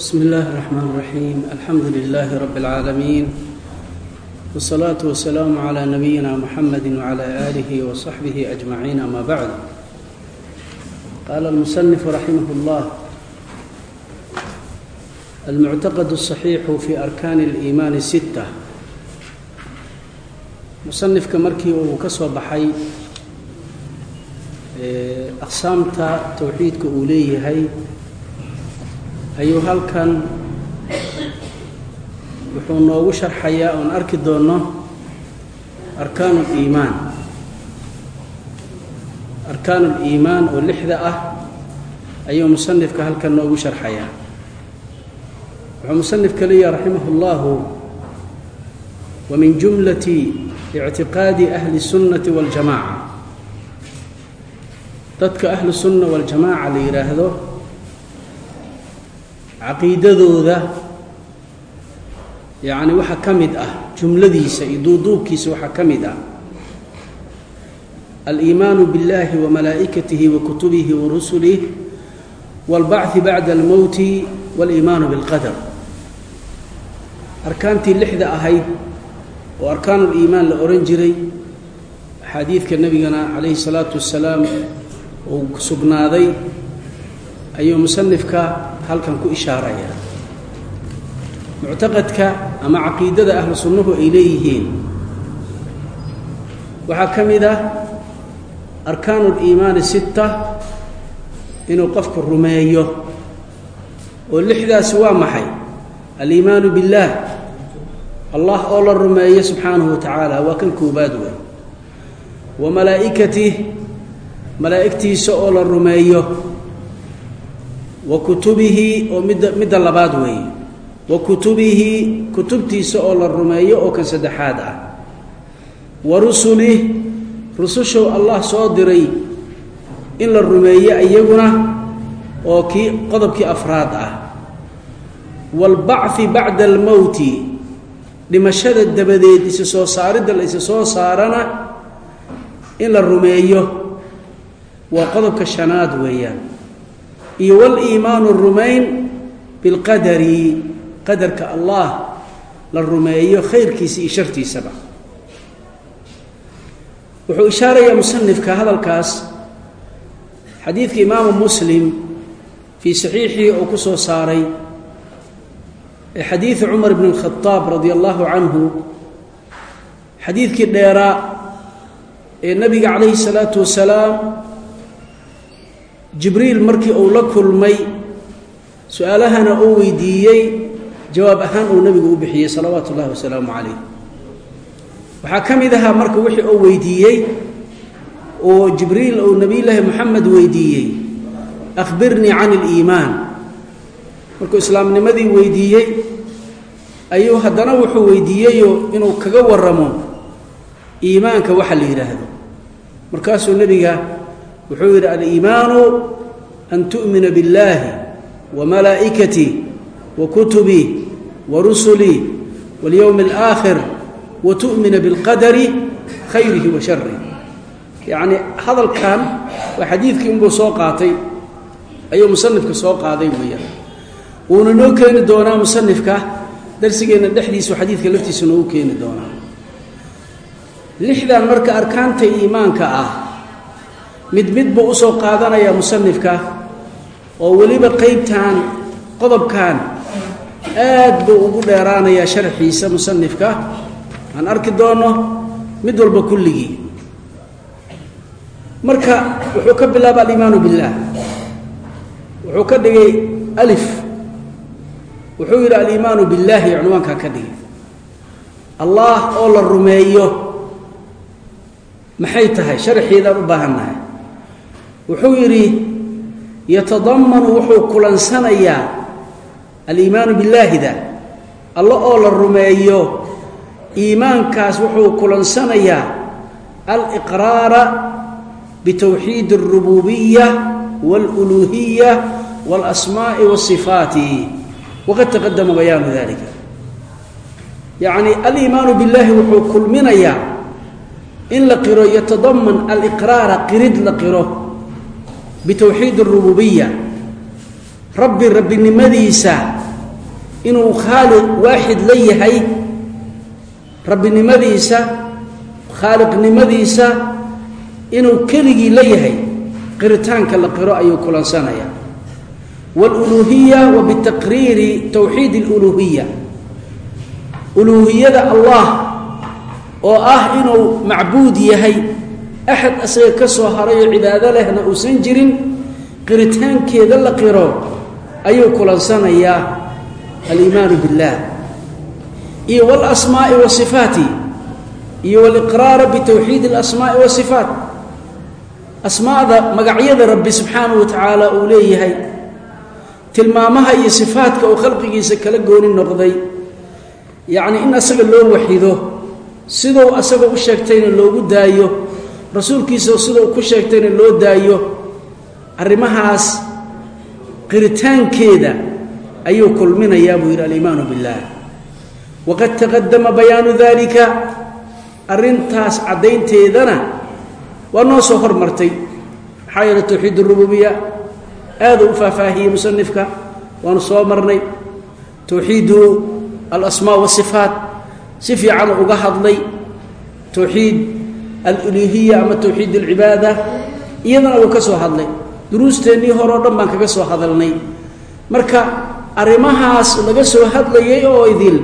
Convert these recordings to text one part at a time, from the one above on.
بسم الله الرحمن الرحيم الحمد لله رب العالمين والصلاة والسلام على نبينا محمد وعلى آله وصحبه أجمعين أما بعد قال المصنف رحمه الله المعتقد الصحيح في أركان الإيمان ستة musanifka markii uu ka soo baxay aqsaamta towxiidka uu leeyahay ayuu halkan wuxuu noogu sharxayaa oon arki doonno arkaan اliimaan arkaan اliimaan oo lixda ah ayuu musanifka halkan noogu sharxayaa wuxuu musanifka leeyahay raximah اllahu wa min jumlati ictiqaadi ahli الsunnati waاljamaaca dadka ahlu sunna waاljamaaca la yidhaahdo caqiidadooda yacni waxaa ka mid ah jumladiisa iyo duuduubkiisa waxaa ka mid ah aliimaanu biاllahi wa malaa'ikatihi wa kutubihi wa rusulih wاlbachi bacda almowti wاliimaanu biاlqadar arkaantii lixda ahayd oo arkaanuliimaan la odhan jiray axaadiidka nebigana calayhi salaatu wassalaam uu sugnaaday ayuu musanifka halkan ku ishaarayaa muctaqadka ama caqiidada ahlu sunnuhu ay leeyihiin. Waxaa ka mid ah arkaanu liimaani sitta inuu qofku rumeeyo oo lixdaasi waa maxay? Aliimaanu biاllaah allah oo la rumeeyo subxaanahu wa tacaala waa kan koobaad wey wa malaa'ikatih malaa'igtiisa oo la rumeeyo wa kutubihi oo midda midda labaad weeye wa kutubihi kutubtiisa oo la rumeeyo oo kan saddexaad ah. Wa rusulih rusushow allah soo diray in la rumeeyo iyaguna oo kii qodobkii afraad ah. Waalbachi bacda almowti dhimashada dabadeed isa soo saaridda la isa soo saarana in la rumeeyo. Waa qodobka shanaad weeyaan iyo waliimaanu rumayn bilqadari qadarka allah la rumeeyo khayrkiisa iyo shartiisaba. Wuxuu ishaarayaa musanifka hadalkaas xadiidka imaamu muslim fii saxiixii uu ku soo saaray ee xadiidi cumar bn اlkhadaab radia allahu canhu xadiidkii dheeraa ee nebiga calayhi salaatu wasalaam jibriil markii uu la kulmay su'aalahana uu weydiiyey jawaab ahaan uu nebigu u bixiyey salawaatu ullahi wasalaamu calayh. Waxaa ka mid ahaa marka wixii uu weydiiyey oo jibriil uu nebiyullaahi moxamed weydiiyey akhbirnii can اliimaan markuu islaamnimadii weydiiyey ayuu haddana wuxuu weydiiyeyo inuu kaga waramo iimaanka waxa la yidhaahdo. Markaasuu nebiga wuxuu yidhi aliimaanu an tu'mina biاllaahi wa malaa'ikatii wa kutubii wa rusulii waاlyowmi اlآakhir wa tu'mina biاlqadari khayrihi wa sharih yacni hadalkan waa xadiidkii unbuu soo qaatay ayuu musanifka soo qaaday weeyaan wuuna noo keeni doonaa musanifka darsigeenna dhexdiisu xadiidka laftiisa noogu keeni doonaa lixdan marka arkaanta iimaanka ah mid mid buu u soo qaadanayaa musanifka oo weliba qeybtan qodobkan aad buu ugu dheeraanayaa sharxiisa musanifka. Aan arki doonno mid walba kulligii. Marka wuxuu ka bilaaba aliimaanu biاllaah wuxuu ka dhigay alif. Wuxuu yidhi aliimaanu billaahi cunwaankaa ka dhigay. Allah oo la rumeeyo. Maxay tahay? Sharxiidaan u baahannahay wuxuu yidhi yatadamanu wuxuu kulansanayaa aliimaanu billaahida alla oo la rumeeyo iimaankaas wuxuu kulansanayaa aliqraara bitowxiid اlrububiya wاluluuhiya wاlasmaa'i wاsifaati waqad taqadama bayaanu dalika yacni aliimaanu biاllaahi wuxuu kulminayaa in la qiro yatadaman aliqraara qirid la qiro bitowxiid اrububiya rabbi rabbinimadiisa inuu khaaliq waaxid la yahay rabbinimadiisa khaaliqnimadiisa inuu keligii la yahay qiritaanka la qiro ayuu kulansanaya wاluluhiya wa bitaqriiri towxiid اluluhiya uluuhiyada allah oo ah inuu macbuud yahay axad asaga ka soo harayoo cibaado lehna uusan jirin qiritaankeeda la qiro ayuu kulansanayaa aliimaanu biاllah iyo wاlasmaaءi wasifaati iyo wاliqraara bitowxiid اlasmaaءi wasifaat asmaada magacyada rabbi subxaanahu wa tacaala uu leeyahay tilmaamaha iyo sifaatka uu khalqigiisa kala gooni noqday yacni in asaga loo waxido siduu asaga u sheegtayna loogu daayo rasuulkiisa siduu ku sheegtayna loo daayo arrimahaas qiritaankeeda ayuu kulminayaa buu yidhi aliimaanu biاllaah waqad taqadama bayaanu dalika arrintaas caddaynteedana waa noo soo hormartay. maxaa yeele towxiid اrububiya aaduu u faahfaahiyey musanifka waanu soo marnay. towxiidu alasmaa wasifaat si fiican uga hadlay. towxiid aluluhiya ama towxiid alcibaada iyadana wuu ka soo hadlay. Duruusteennii hore o dhan baan kaga soo hadalnay. Marka arrimahaas laga soo hadlayay oo idil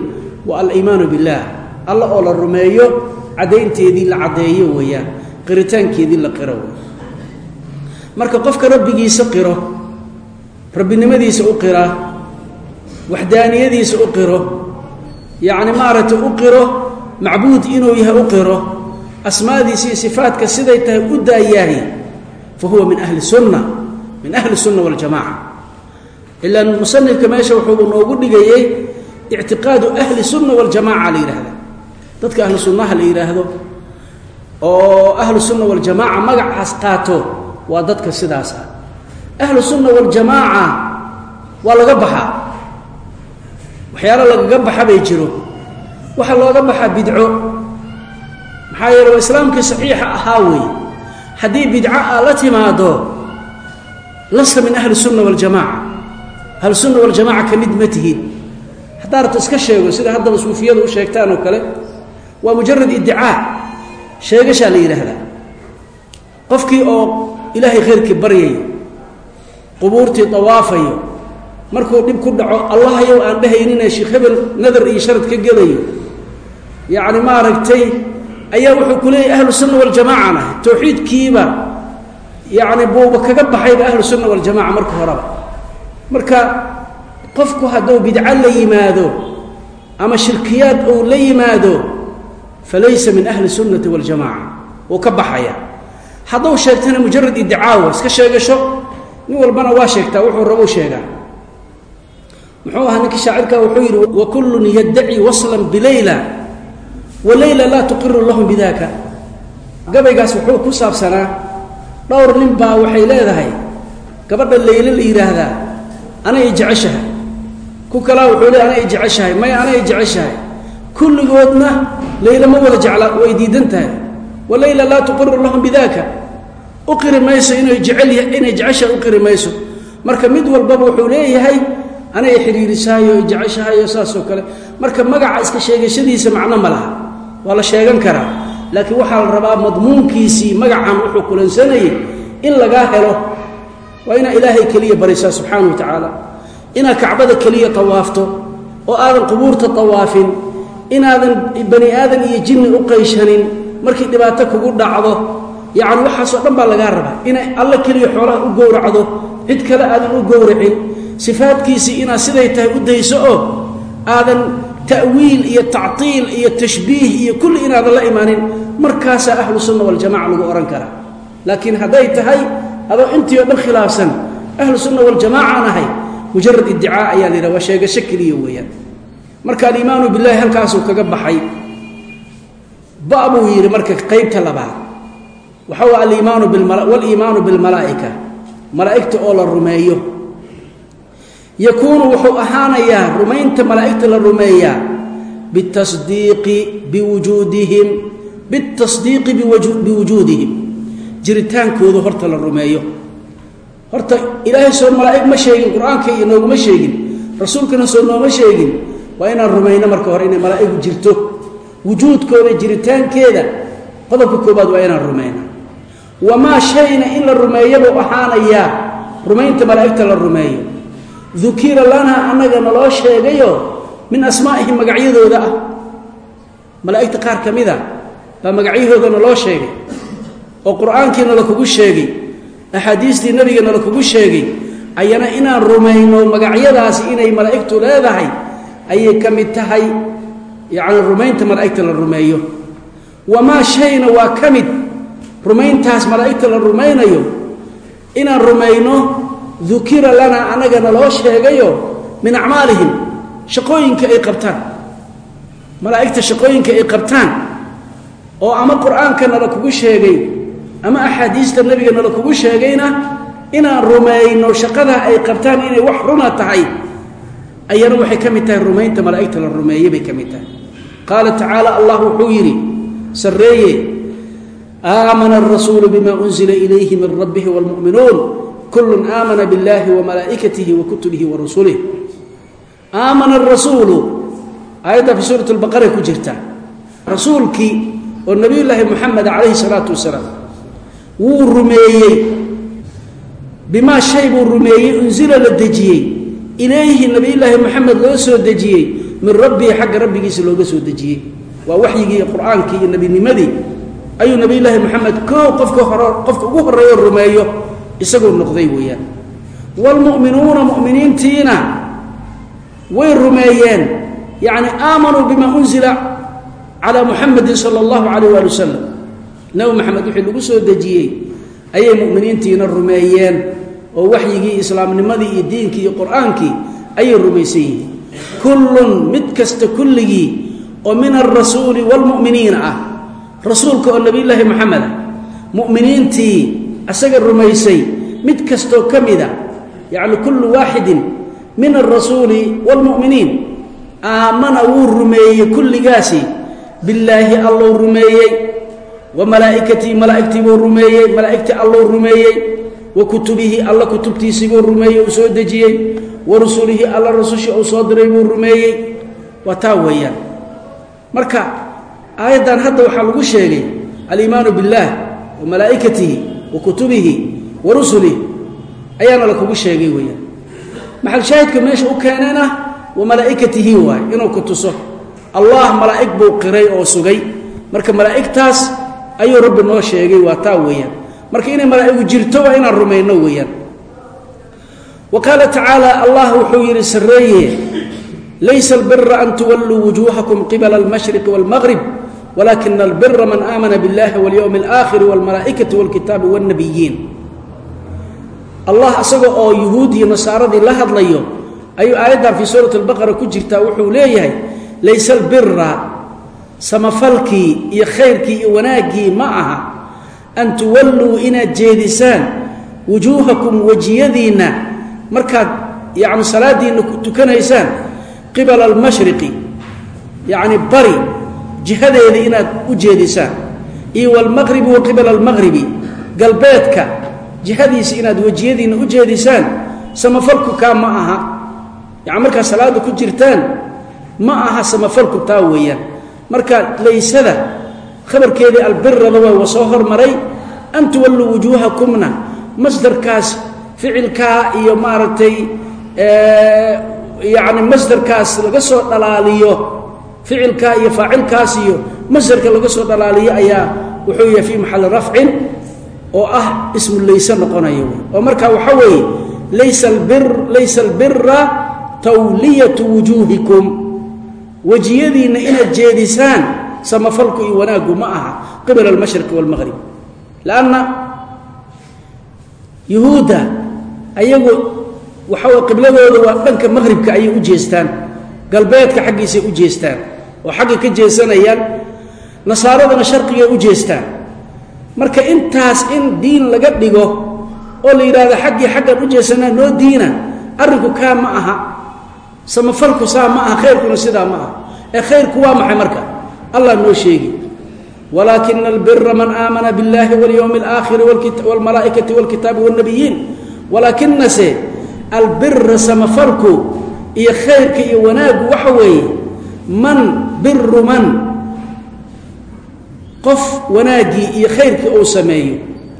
waa aliimaanu biاllaah alla oo la rumeeyo caddaynteedii la caddeeyo weeyaan qiritaankeedii la qiro wey marka qofka rabbigiisa qiro rabbinimadiisa u qira waxdaaniyadiisa u qiro yacni maaragtay u qiro macbuud inuu yahay u qiro asmaadiisa iyo sifaatka siday tahay u daayaahi fa huwa min ahli sunna min ahli sunna waljamaca ilaan musanifka meesha wuxuu noogu dhigayey ictiqaadu ahli sunna waljamaca la yidhaahda dadka ahlu sunnaha la yidhaahdo oo ahlu sunna waljamaaca magacaas qaato waa dadka sidaas ah. Ahlu sunna waljamaaca waa laga baxaa. Waxyaalo lagaga baxa bay jiro. Waxaa looga baxaa bidco maxaa yeele waa islaamkii saxiixa ahaa wey haddii bidco aa la timaado lasta min ahli sunna waljamaaca ahlu sunna waljamaca ka mid ma tihid haddaa rabta iska sheego sida haddaba suufiyadu u sheegtaan oo kale waa mujarad iddicaa sheegashaa la yidhaahdaa. Qofkii oo ilaahay khayrkii baryayo qubuurtii dawaafayo markuu dhib ku dhaco allahayow aan dhahaynine sheekh hebel nadar iyo sharad ka gelayo. Yacni maaragtay ayaa wuxuu ku leeyahy ahlu sunna waljamaacan ah towxiidkiiba yacni buuba kaga baxayba ahlu sunna waljamaca marka horeba. Marka qofku hadduu bidco la yimaado ama shirkiyaad uu la yimaado falaysa min ahli sunnati waljamaca wuu ka baxaya. Hadduu sheegtana mujarad iddicaawa iska sheegasho nin walbana waa sheegtaa wuxuu rabou sheegaa. Muxuu ahaa ninkii shaacirka wuxuu yidhi wakullun yaddaci waslan bilayla walayla laa tuqiru lahum bidaka gabaygaas wuxuu ku saabsanaa dhowr nin baa waxay leedahay gabadha layle la yidhaahdaa anay jeceshahay. Ku kalaa wuxuu leey anay jeceshahay may anay jeceshahay. Kulligoodna layla ma wada jecla way diidan tahay walayla laa tuqiru lahum bidaka u qiri mayso inay jecel inay jeceshahay u qiri mayso. Marka mid walbaba wuxuu leeyahay anay xidhiirisaayo jeceshahayoo saasoo kale. Marka magaca iska sheegashadiisa macno ma laha waa la sheegan karaa. Laakiin waxaa la rabaa madmuunkiisii magacan wuxuu kulansanayay in lagaa helo. Waa inaa ilaahay keliya barisaa subxaana wa tacaala. Inaad kacbada keliya tawaafto oo aadan qubuurta tawaafin inaadan bani aadan iyo jinni u qayshanin markii dhibaato kugu dhacdo yacni waxaasoo dhan baa lagaa rabaa. Inay alla keliya xoolaha u gowracdo cid kale aadan u gowracin. Sifaadkiisii inaad siday tahay u dayso oo aadan ta'wiil iyo tactiil iyo tashbiih iyo kulli inaadan la imaanin markaasaa ahlu sunna waljamaca lagu odhan karaa. Laakiin hadday tahay adoo intii oo dhan khilaafsan ahlu sunna waljamacaan ahay mujarad iddicaa ayaa la yidhaha waa sheegasho keliya weeyaan. Marka aliimaanu billahi halkaasuu kaga baxay ba buu yidhi marka qaybta labaad waxa wa aliimaanu waliimaanu bilmalaa'ika malaa'igta oo la rumeeyo yakuunu wuxuu ahaanayaa rumaynta malaa'igta la rumeeyaa bitasdiiqi biwujuudihim bitasdiiqi biwujuudihim. Jiritaankooda horta la rumeeyo. Horta ilaahay soo malaa'ig ma sheegin qur'aanka iyo nooguma sheegin rasuulkana soo nooma sheegin. Waa inaan rumayno marka hore inay malaa'igu jirto. Wujuudkooda jiritaankeeda qodobka koobaad waa inaan rumayno. Wamaa shayna in la rumeeyabuu ahaanayaa rumaynta malaa'igta la rumeeyo dukira lanaa annaga naloo sheegayo min asmaa'ihim magacyadooda ah. Malaa'igta qaar ka mida baa magacyahooda naloo sheegay oo qur'aankiina lakugu sheegay axaadiistii nebigana lakugu sheegay ayana inaan rumayno magacyadaasi inay malaa'igtu leedahay ayay ka mid tahay yacni rumaynta malaa'igta la rumeeyo. Wamaa shayna waa ka mid rumayntaas malaa'igta la rumaynayo inaan rumayno dukira lanaa annaga naloo sheegayo min acmaalihim shaqooyinka ay qabtaan. Malaa'igta shaqooyinka ay qabtaan oo ama qur'aanka nala kugu sheegay ama axaadiista nebiga nala kugu sheegayna inaan rumayno shaqada ay qabtaan inay wax runa tahay ayana waxay ka mid tahay rumaynta malaa'igta la rumeeye bay ka mid tahay. Qaala tacaala allah wuxuu yidhi sarreeye aamana arasuulu bima unzila ilayhi min rabbihi wاlmu'minuun kullun aamana biاllahi wamalaa'ikatihi wa kutubihi wa rusulih aamana arasuulu aayadda fi suurat lbaqara ku jirta. Rasuulkii oo nebiyullaahi moxamed calayhi salaatu wasalaam wuu rumeeyey. Bimaa shay buu rumeeyey unsila la dejiyey. Ilayhi nebiyullaahi moxamed loo soo dejiyey. Min rabbihi xagga rabbigiisa looga soo dejiyey. Waa waxyigii qur'aankii iyo nebinimadii ayuu nebiyullaahi moxamed koo qofka isagoo noqday weeyaan. Waalmu'minuuna mu'miniintiina way rumeeyeen yacni aamanuu bima unzila calaa muxamedin sala allahu calayh waali wasalam nebi moxamed wixii lagu soo dejiyey ayay mu'miniintiina rumeeyeen oo waxyigii islaamnimadii iyo diinkii iyo qur'aankii ayay rumaysan yihiin kullun mid kasta kulligii oo min alrasuuli waalmu'miniina ah rasuulka oo nebiyullaahi moxamed ah mu'miniintii asaga rumaysay mid kastoo ka mida yacni kullu waaxidin min alrasuuli waalmu'miniin aamana wuu rumeeyey kulligaasi billaahi allou rumeeyey wa malaa'ikatii malaa'igtii buu rumeeyey malaa'igtii allou rumeeyey wa kutubihi alla kutubtiisii buu rumeeyey uu soo dejiyey wa rusulihi alla rasushii uu soo diray buu rumeeyey. Waa taa weeyaan. Marka aayaddan hadda waxaa lagu sheegay aliimaanu billaah wa malaa'ikatihi wa kutubihi wa rusulihi ayaana lakugu sheegay weeyaan. Maxal shaahidka meesha u keeneen ah wa malaa'ikatihi waay inuu ku tuso. Allah malaa'ig buu oo sugay. Marka malaa'igtaas ayuu rabbi noo sheegay waa taa weeyaan. Marka inay malaa'igu jirto waa inaan rumayno weeyaan. Wa qaala tacaala allah wuxuu yidhi sarreeye laysa albira an tuwalluu wujuuhakum qibala walaakina albira man aamana biاllahi walyowmi alaakhiri wاlmalaa'ikati wاlkitaabi wاlnabiyiin allah isaga oo yuhuud iyo nasaaradii la hadlayo ayuu aayaddan fii suurati albaqara ku jirtaa wuxuu leeyahay layse albira samafalkii iyo khayrkii iyo wanaaggii ma aha an tuwalluu inaad jeedisaan wujuuhakum wejiyadiinna markaad yacni salaaddiinna tukanaysaan qibala almashriqi yacni bari jihadeedii inaad u jeedisaan iyo walmaqribi wa qibala almaqribi galbeedka jihadiisa inaad wejiyadiinna u jeedisaan samafalku kaa ma aha. Yani markaad salaadda ku jirtaan ma aha samafalku taa weeyaan. Marka laysada khabarkeedii albirada waa wa soo hormaray an tuwalluu wujuuhakumna masdarkaas ficilkaa iyo maaragtay yacni masdarkaas laga soo dhalaaliyo ficilkaa iyo faacilkaas iyo masdarka laga soo dhalaaliyo ayaa wuxuu yahay fii maxalli rafcin oo ah ismu layse noqonaya oo marka waxa weeye laysa albir laysa albira tawliyatu wujuuhikum wejiyadiinna inaad jeedisaan samafalku iyo wanaaggu ma aha qibala almashriqi waalmaqrib lanna yuhuudda ayagu waxa way qibladooda waa dhanka maqhribka ayay u jeestaan galbeedka xaggiisay u jeestaan oo xagga ka jeesanayaan nasaaradana sharqigay u jeestaan marka intaas in diin laga dhigo oo la yidhaahdo xaggii xaggan u jeesanaa noo diina arrinku kaa ma aha samafalku saa ma aha khayrkuna sidaa ma aha ee khayrku waa maxay marka allah noo sheegi walaakina albira man aamana biاllahi walyowmi اlaakhiri wاlmalaa'ikati wاlkitaabi wاlnabiyiin walaakinase albira samafalku iyo khayrka iyo wanaaggu waxa weeye man biru man qof wanaaggii iyo khayrkii uu sameeyo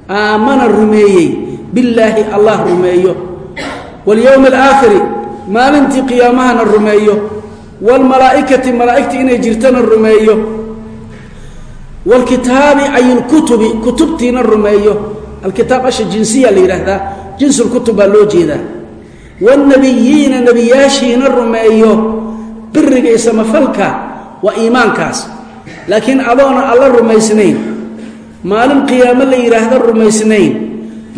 aamana rumeeyey billaahi allah rumeeyo. Walyowmi alaakhiri maalintii qiyaamahana rumeeyo. Waalmalaa'ikati malaa'igtii inay jirtana rumeeyo. Waalkitaabi ay lkutubi kutubtiina rumeeyo. Alkitaab asha jinsiya la yidhaahdaa jinsulkutub baa loo jeedaa. Waalnabiyiina nebiyaashiina rumeeyo. Biriga iyo samafalka waa iimaankaas. Laakiin adoona alla rumaysnayn maalin qiyaamo la yidhaahda rumaysnayn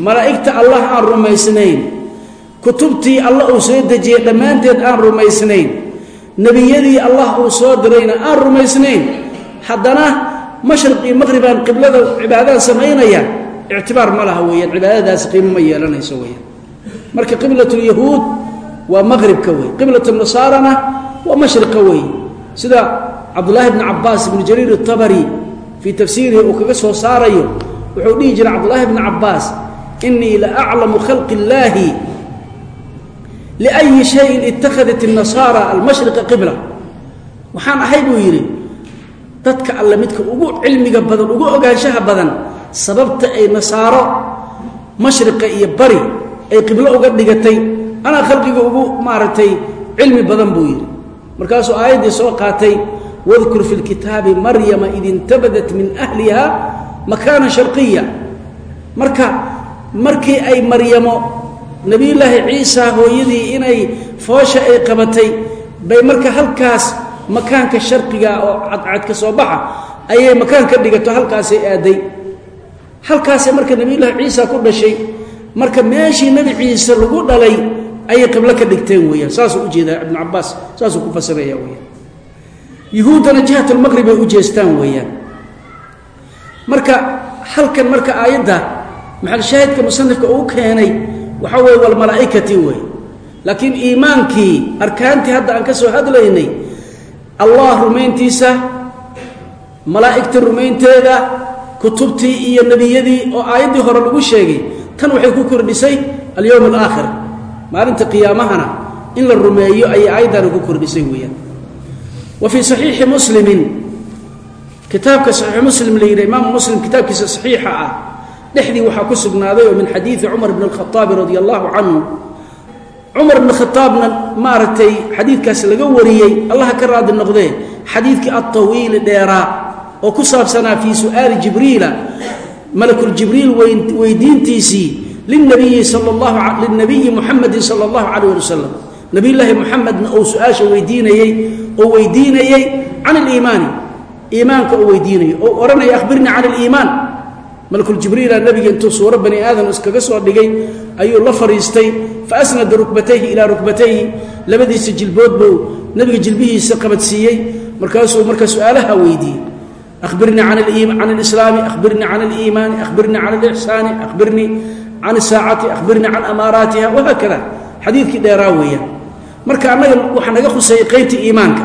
malaa'igta allah aan rumaysnayn kutubtii alla uu soo dejiyey dhammaanteed aan rumaysnayn nebiyadii allah uu soo dirayna aan rumaysnayn haddana mashriq iyo maqribaan qiblada cibaadada samaynaya ictibaar ma laha weeyaan cibaadadaasi qiimo ma yeelanayso weyaan marka qiblatulyahuud waa maqribka wey qiblatnasaarana waa mashriqa wey sida cabdulaahi bni cabaas ibni jariir اtabari fii tafsiirihi uu kaga soo saarayo wuxuu dhihi jiray cabdulaahi bni cabaas inii la aclamu khalqi اllaahi liأyi shayin ittakhadat الnasaara almashriqa qibla waxaan ahay buu yidhi dadka alle midka ugu cilmiga badan ugu ogaanshaha badan sababta ay nasaaro mashriqa iyo bari ay qiblo uga dhigatay anaa khalqiga ugu maaragtay cilmi badan buu yidhi markaasuu aayaddii soo qaatay wadkur fi lkitaabi maryama id intabadat min ahliha makaana sharqiya marka markii ay maryamo nebiyullaahi ciisa hooyadii inay foosha ay qabatay bay marka halkaas makaanka sharqiga oo cadcad ka soo baxa ayay makaan ka dhigato halkaasay aaday. Halkaasay marka nebiyullaahi ciisa ku dhashay marka meeshii nebi ciise lagu dhalay ayay qiblo ka dhigteen weeyaan. Saasuu u jeedaa ibnu cabaas saasuu ku fasiraya weyaan yuhuuddana jihat lmaqrib ay u jeestaan weeyaan. Marka halkan marka aayadda maxalshaahidka musanifka uu keenay waxaa weeye walmalaa'ikati wey laakiin iimaankii arkaantii hadda aan ka soo hadlaynay allah rumayntiisa malaa'igta rumaynteeda kutubtii iyo nebiyadii oo aayaddii hore lagu sheegay tan waxay ku kordhisay alyowm alaakhir maalinta qiyaamahana in la rumeeyo ayay aayaddana ku kordhisay weeyaan. Wa fii saxiixi muslimin kitaabka saxiixu muslim la yidhi imaamu muslim kitaabkiisa saxiixa ah dhexdii waxaa ku sugnaaday oo min xadiidi cumar bn اlkhaaabi radi allahu canhu. Cumar bn khaaabna maaragtay xadiidkaas laga wariyey allah ka raadi noqdee xadiidkii alطawiili dheeraa oo ku saabsanaa fii su'aali jibriila malakuljibriil weydiintiisii linabiyi linabiyi muxamedin sala اllahu calayh ali wasalam nabiyllaahi muxamedna uu su-aasha weydiinayey oo weydiinayey can اliimaani iimaanka uu weydiinayo oo odhanaya ahbirnii can اliimaan malkuljibriila nabiga intuu suuro bani aadam iskaga soo dhigay ayuu la fadhiistay faasnada rukbatayhi ilaa rukbatayhi labadiisa jilbood buu nabiga jilbihiisa qabadsiiyey markaasuu marka su-aalaha weydiiyey ahbirnii can alislaami ahbirnii can aliimaani ahbirnii can alixsaani ahbirnii can asaacati ahbirnii can amaaraatiha wahaakada xadiidkii dheeraa weeyaan marka annaga waxaa naga khuseeyey qaybtii iimaanka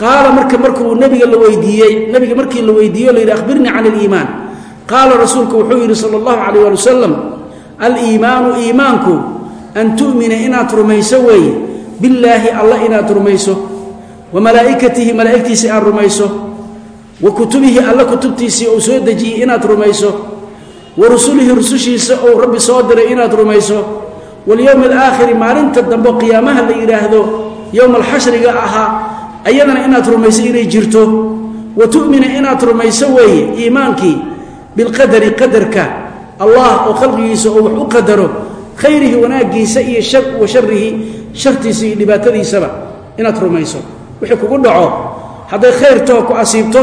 qaala marka markuu nabiga la weydiiyey nabiga markii la weydiiyo la yidhi ahbirnii can aliimaan qaala rasuulku wuxuu yidhi sal اllahu alayh ali wasalam aliimaanu iimaanku an tu'mina inaad rumayso weeye billaahi alla inaad rumayso wa malaa'ikatihi malaa'igtiisii aad rumayso wa kutubihi alla kutubtiisii uu soo dejiyey inaad rumayso wa rusulihi rusushiisa ou rabbi soo diray inaad rumayso walyowmi alaakhiri maalinta dambe qiyaamaha la yidhaahdo yowma alxashriga ahaa ayadana inaad rumayso inay jirto. Wa tu'mina inaad rumayso weeye iimaankii bilqadari qadarka allah oo khalqigiisa oo wax u qadaro khayrihi wanaaggiisa iyo wa sharihi shartiisa iyo dhibaatadiisaba inaad rumayso. Wixii kugu dhaco hadday khayrtoo ku asiibto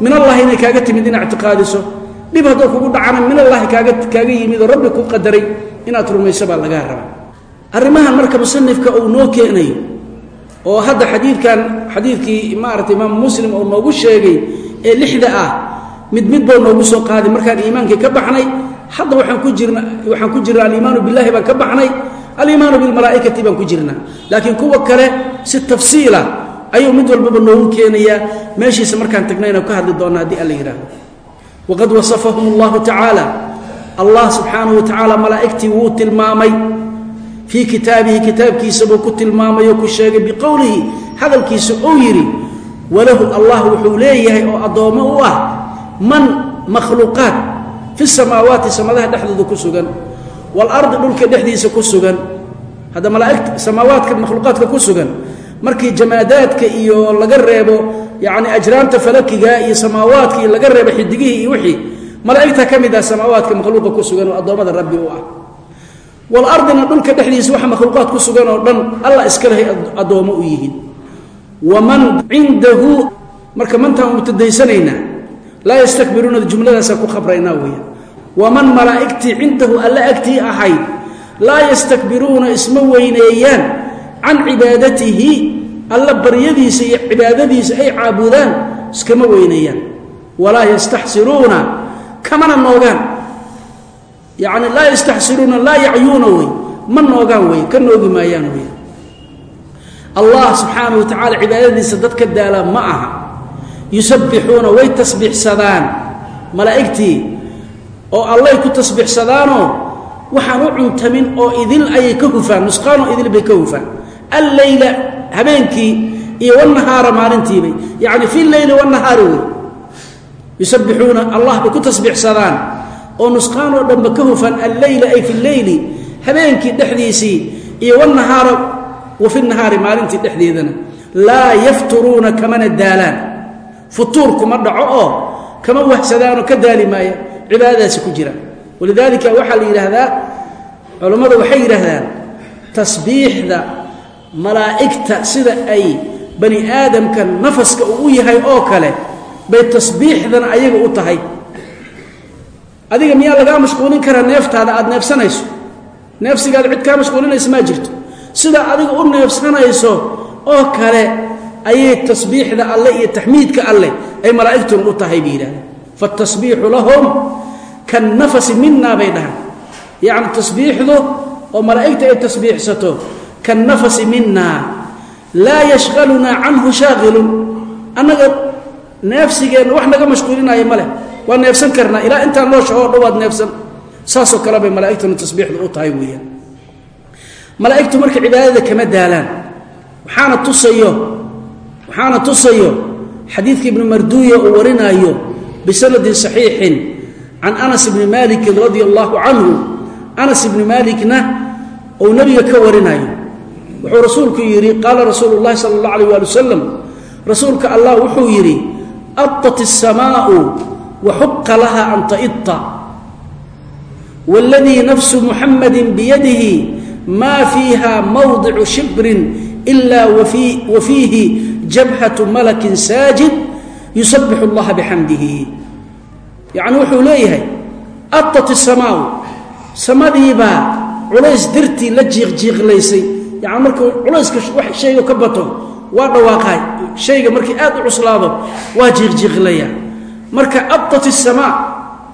min allahi inay kaaga timid inaad ictiqaadiso dhib haddoo kugu dhacana min allahi kaaga kaaga yimid oo rabbi ku qadaray inaad rumayso baa lagaa rabaa. Arrimahan marka musanifka uu noo keenayo oo hadda xadiidkan xadiidkii maaragtay imaamu muslim uu noogu sheegay ee lixda ah mid mid boo noogu soo qaaday markaan iimaankii ka baxnay. Hadda waaan ku jirna waxaan ku jirna aliimaanu billahi baan ka baxnay aliimaanu bilmalaa'ikati baan ku jirnaa. Laakiin kuwa kale si tafsiila ayuu mid walbaba noogu keenayaa. Meeshiisa markaan tagnayna ka hadli doona haddii alla yidhaahdo waqad wasafahum allahu tacaala allah subxaanahu wa tacaala malaa'igtii wuu tilmaamay fii kitaabihi kitaabkiisa buu ku tilmaamay oo ku sheegay biqowlihi hadalkiisa uu yidhi walahu allah wuxuu leeyahay oo addoommo u ah man makhluuqaad fi samaawaati samadaha dhexdooda ku sugan waalardi dhulka dhexdiisa ku sugan hadda malaaigta makhluuqaadka ku markii jamaadaadka iyo laga reebo yani ajraamta falakiga iyo samaawaadka laga reebo xidigihii iyo wixii malaaigta ka mid ah samaawaadka makhluuqa ku sugan oo addoommada rabbi u ah. Walardina dhulka dhexdiisa waxa makhluuqaad ku sugan oo dhan alla iska addoommo u yihiin. Waman cindahu marka mantaan mutadaysanaynaa laa yastakbiruuna jumladaasaa ku khabraynaa weya waman malaa'igtii cindahu alla agtii ahayd laa yastakbiruuna isma weyneeyaan can cibaadatihi alla baryadiisa iyo cibaadadiisa ay caabudaan iskama weyneeyaan walaa yastaxsiruuna kamana noogaan. Yani laa yastaxsiruuna laa yacyuuna wey ma noogaan wey ka noogi maayaan wey allah subxaana wa tacaala cibaadadiisa dad ka daala ma aha. Yusabbixuuna way tasbiixsadaan malaa'igtii oo allay ku tasbiixsadaanoo waxaan u cuntamin oo idil ayay ka hufaan nusqaanoo idil bay ka hufaan alleyla habeenkii iyo wanahaara maalintiibay yacni fi leyli wanahaari wey yusabbixuuna allah bay ku tasbiixsadaan. Oo nusqaan oo dhanba ka hufan alleyla ay fi leyli habeenkii dhexdiisii iyo wanahaara wa fi nahaari maalintii dhexdeedana. Laa yafturuuna kamana daalaan. Futuur kuma dhaco oo kama wahsadaanoo ka daali maaya cibaadadaasi ku jira. Walidaalika waxaa la yidhaahdaa culammadu waxay yidhaahdaan malaa'igta sida ay bani aadamka nafaska uu yahay oo kale bay tasbiixdana ayaga u tahay. Adiga miyaa lagaa mashquulin karaa neeftaada aad neefsanayso? Neefsigaada cid kaa mashquulinaysa maa jirto. Sidaa adiga u neefsanayso oo kale ayay tasbiixda alleh iyo taxmiidka alleh ay malaa'igtuna u tahay bay yidhahdeen faatasbiixu lahum kannafasi minaa bay dhahaan. Yacni tasbiixdu oo malaa'igta ay tasbiixsato kannafasi minaa laa yashqalunaa canhu shaaqilun annaga neefsigeenna wax naga mashquulinaayo ma leh waa neefsan karnaa ilaa intaan loo shaho o dhan waad neefsan saasoo kale bay malaa'igtuna tasbiixdu u tahay weeyaan malaa'igtu marka cibaadada kama daalaan waxaana tusayo waxaana tusayo xadiidka ibnu marduuya uu warinaayo bisanadin saxiixin can anas ibni maalikin radia allaahu canhu anas ibni maalikna uu nebiga ka warinayo wuxuu rasuulku yidhi qaala rasuulu llahi sala allah alayh waali wasalam rasuulka allah wuxuu yidhi atat isamaau waxuqa laha an taita wاladii nafsu muxamadi biyadihi ma fiiha mawdicu shibrin ila wa fiihi jabhatu malakin saajid yusabixu اllaha bixamdihi yacni wuxuu leeyahay atat isamaau samadiibaa culays dartii la jiiqjiiqlaysay yani marka culayska shayga ka bato waa dhawaaqaay shayga markii aad u cuslaado waa jiiqjiiqlaya marka atat isamaa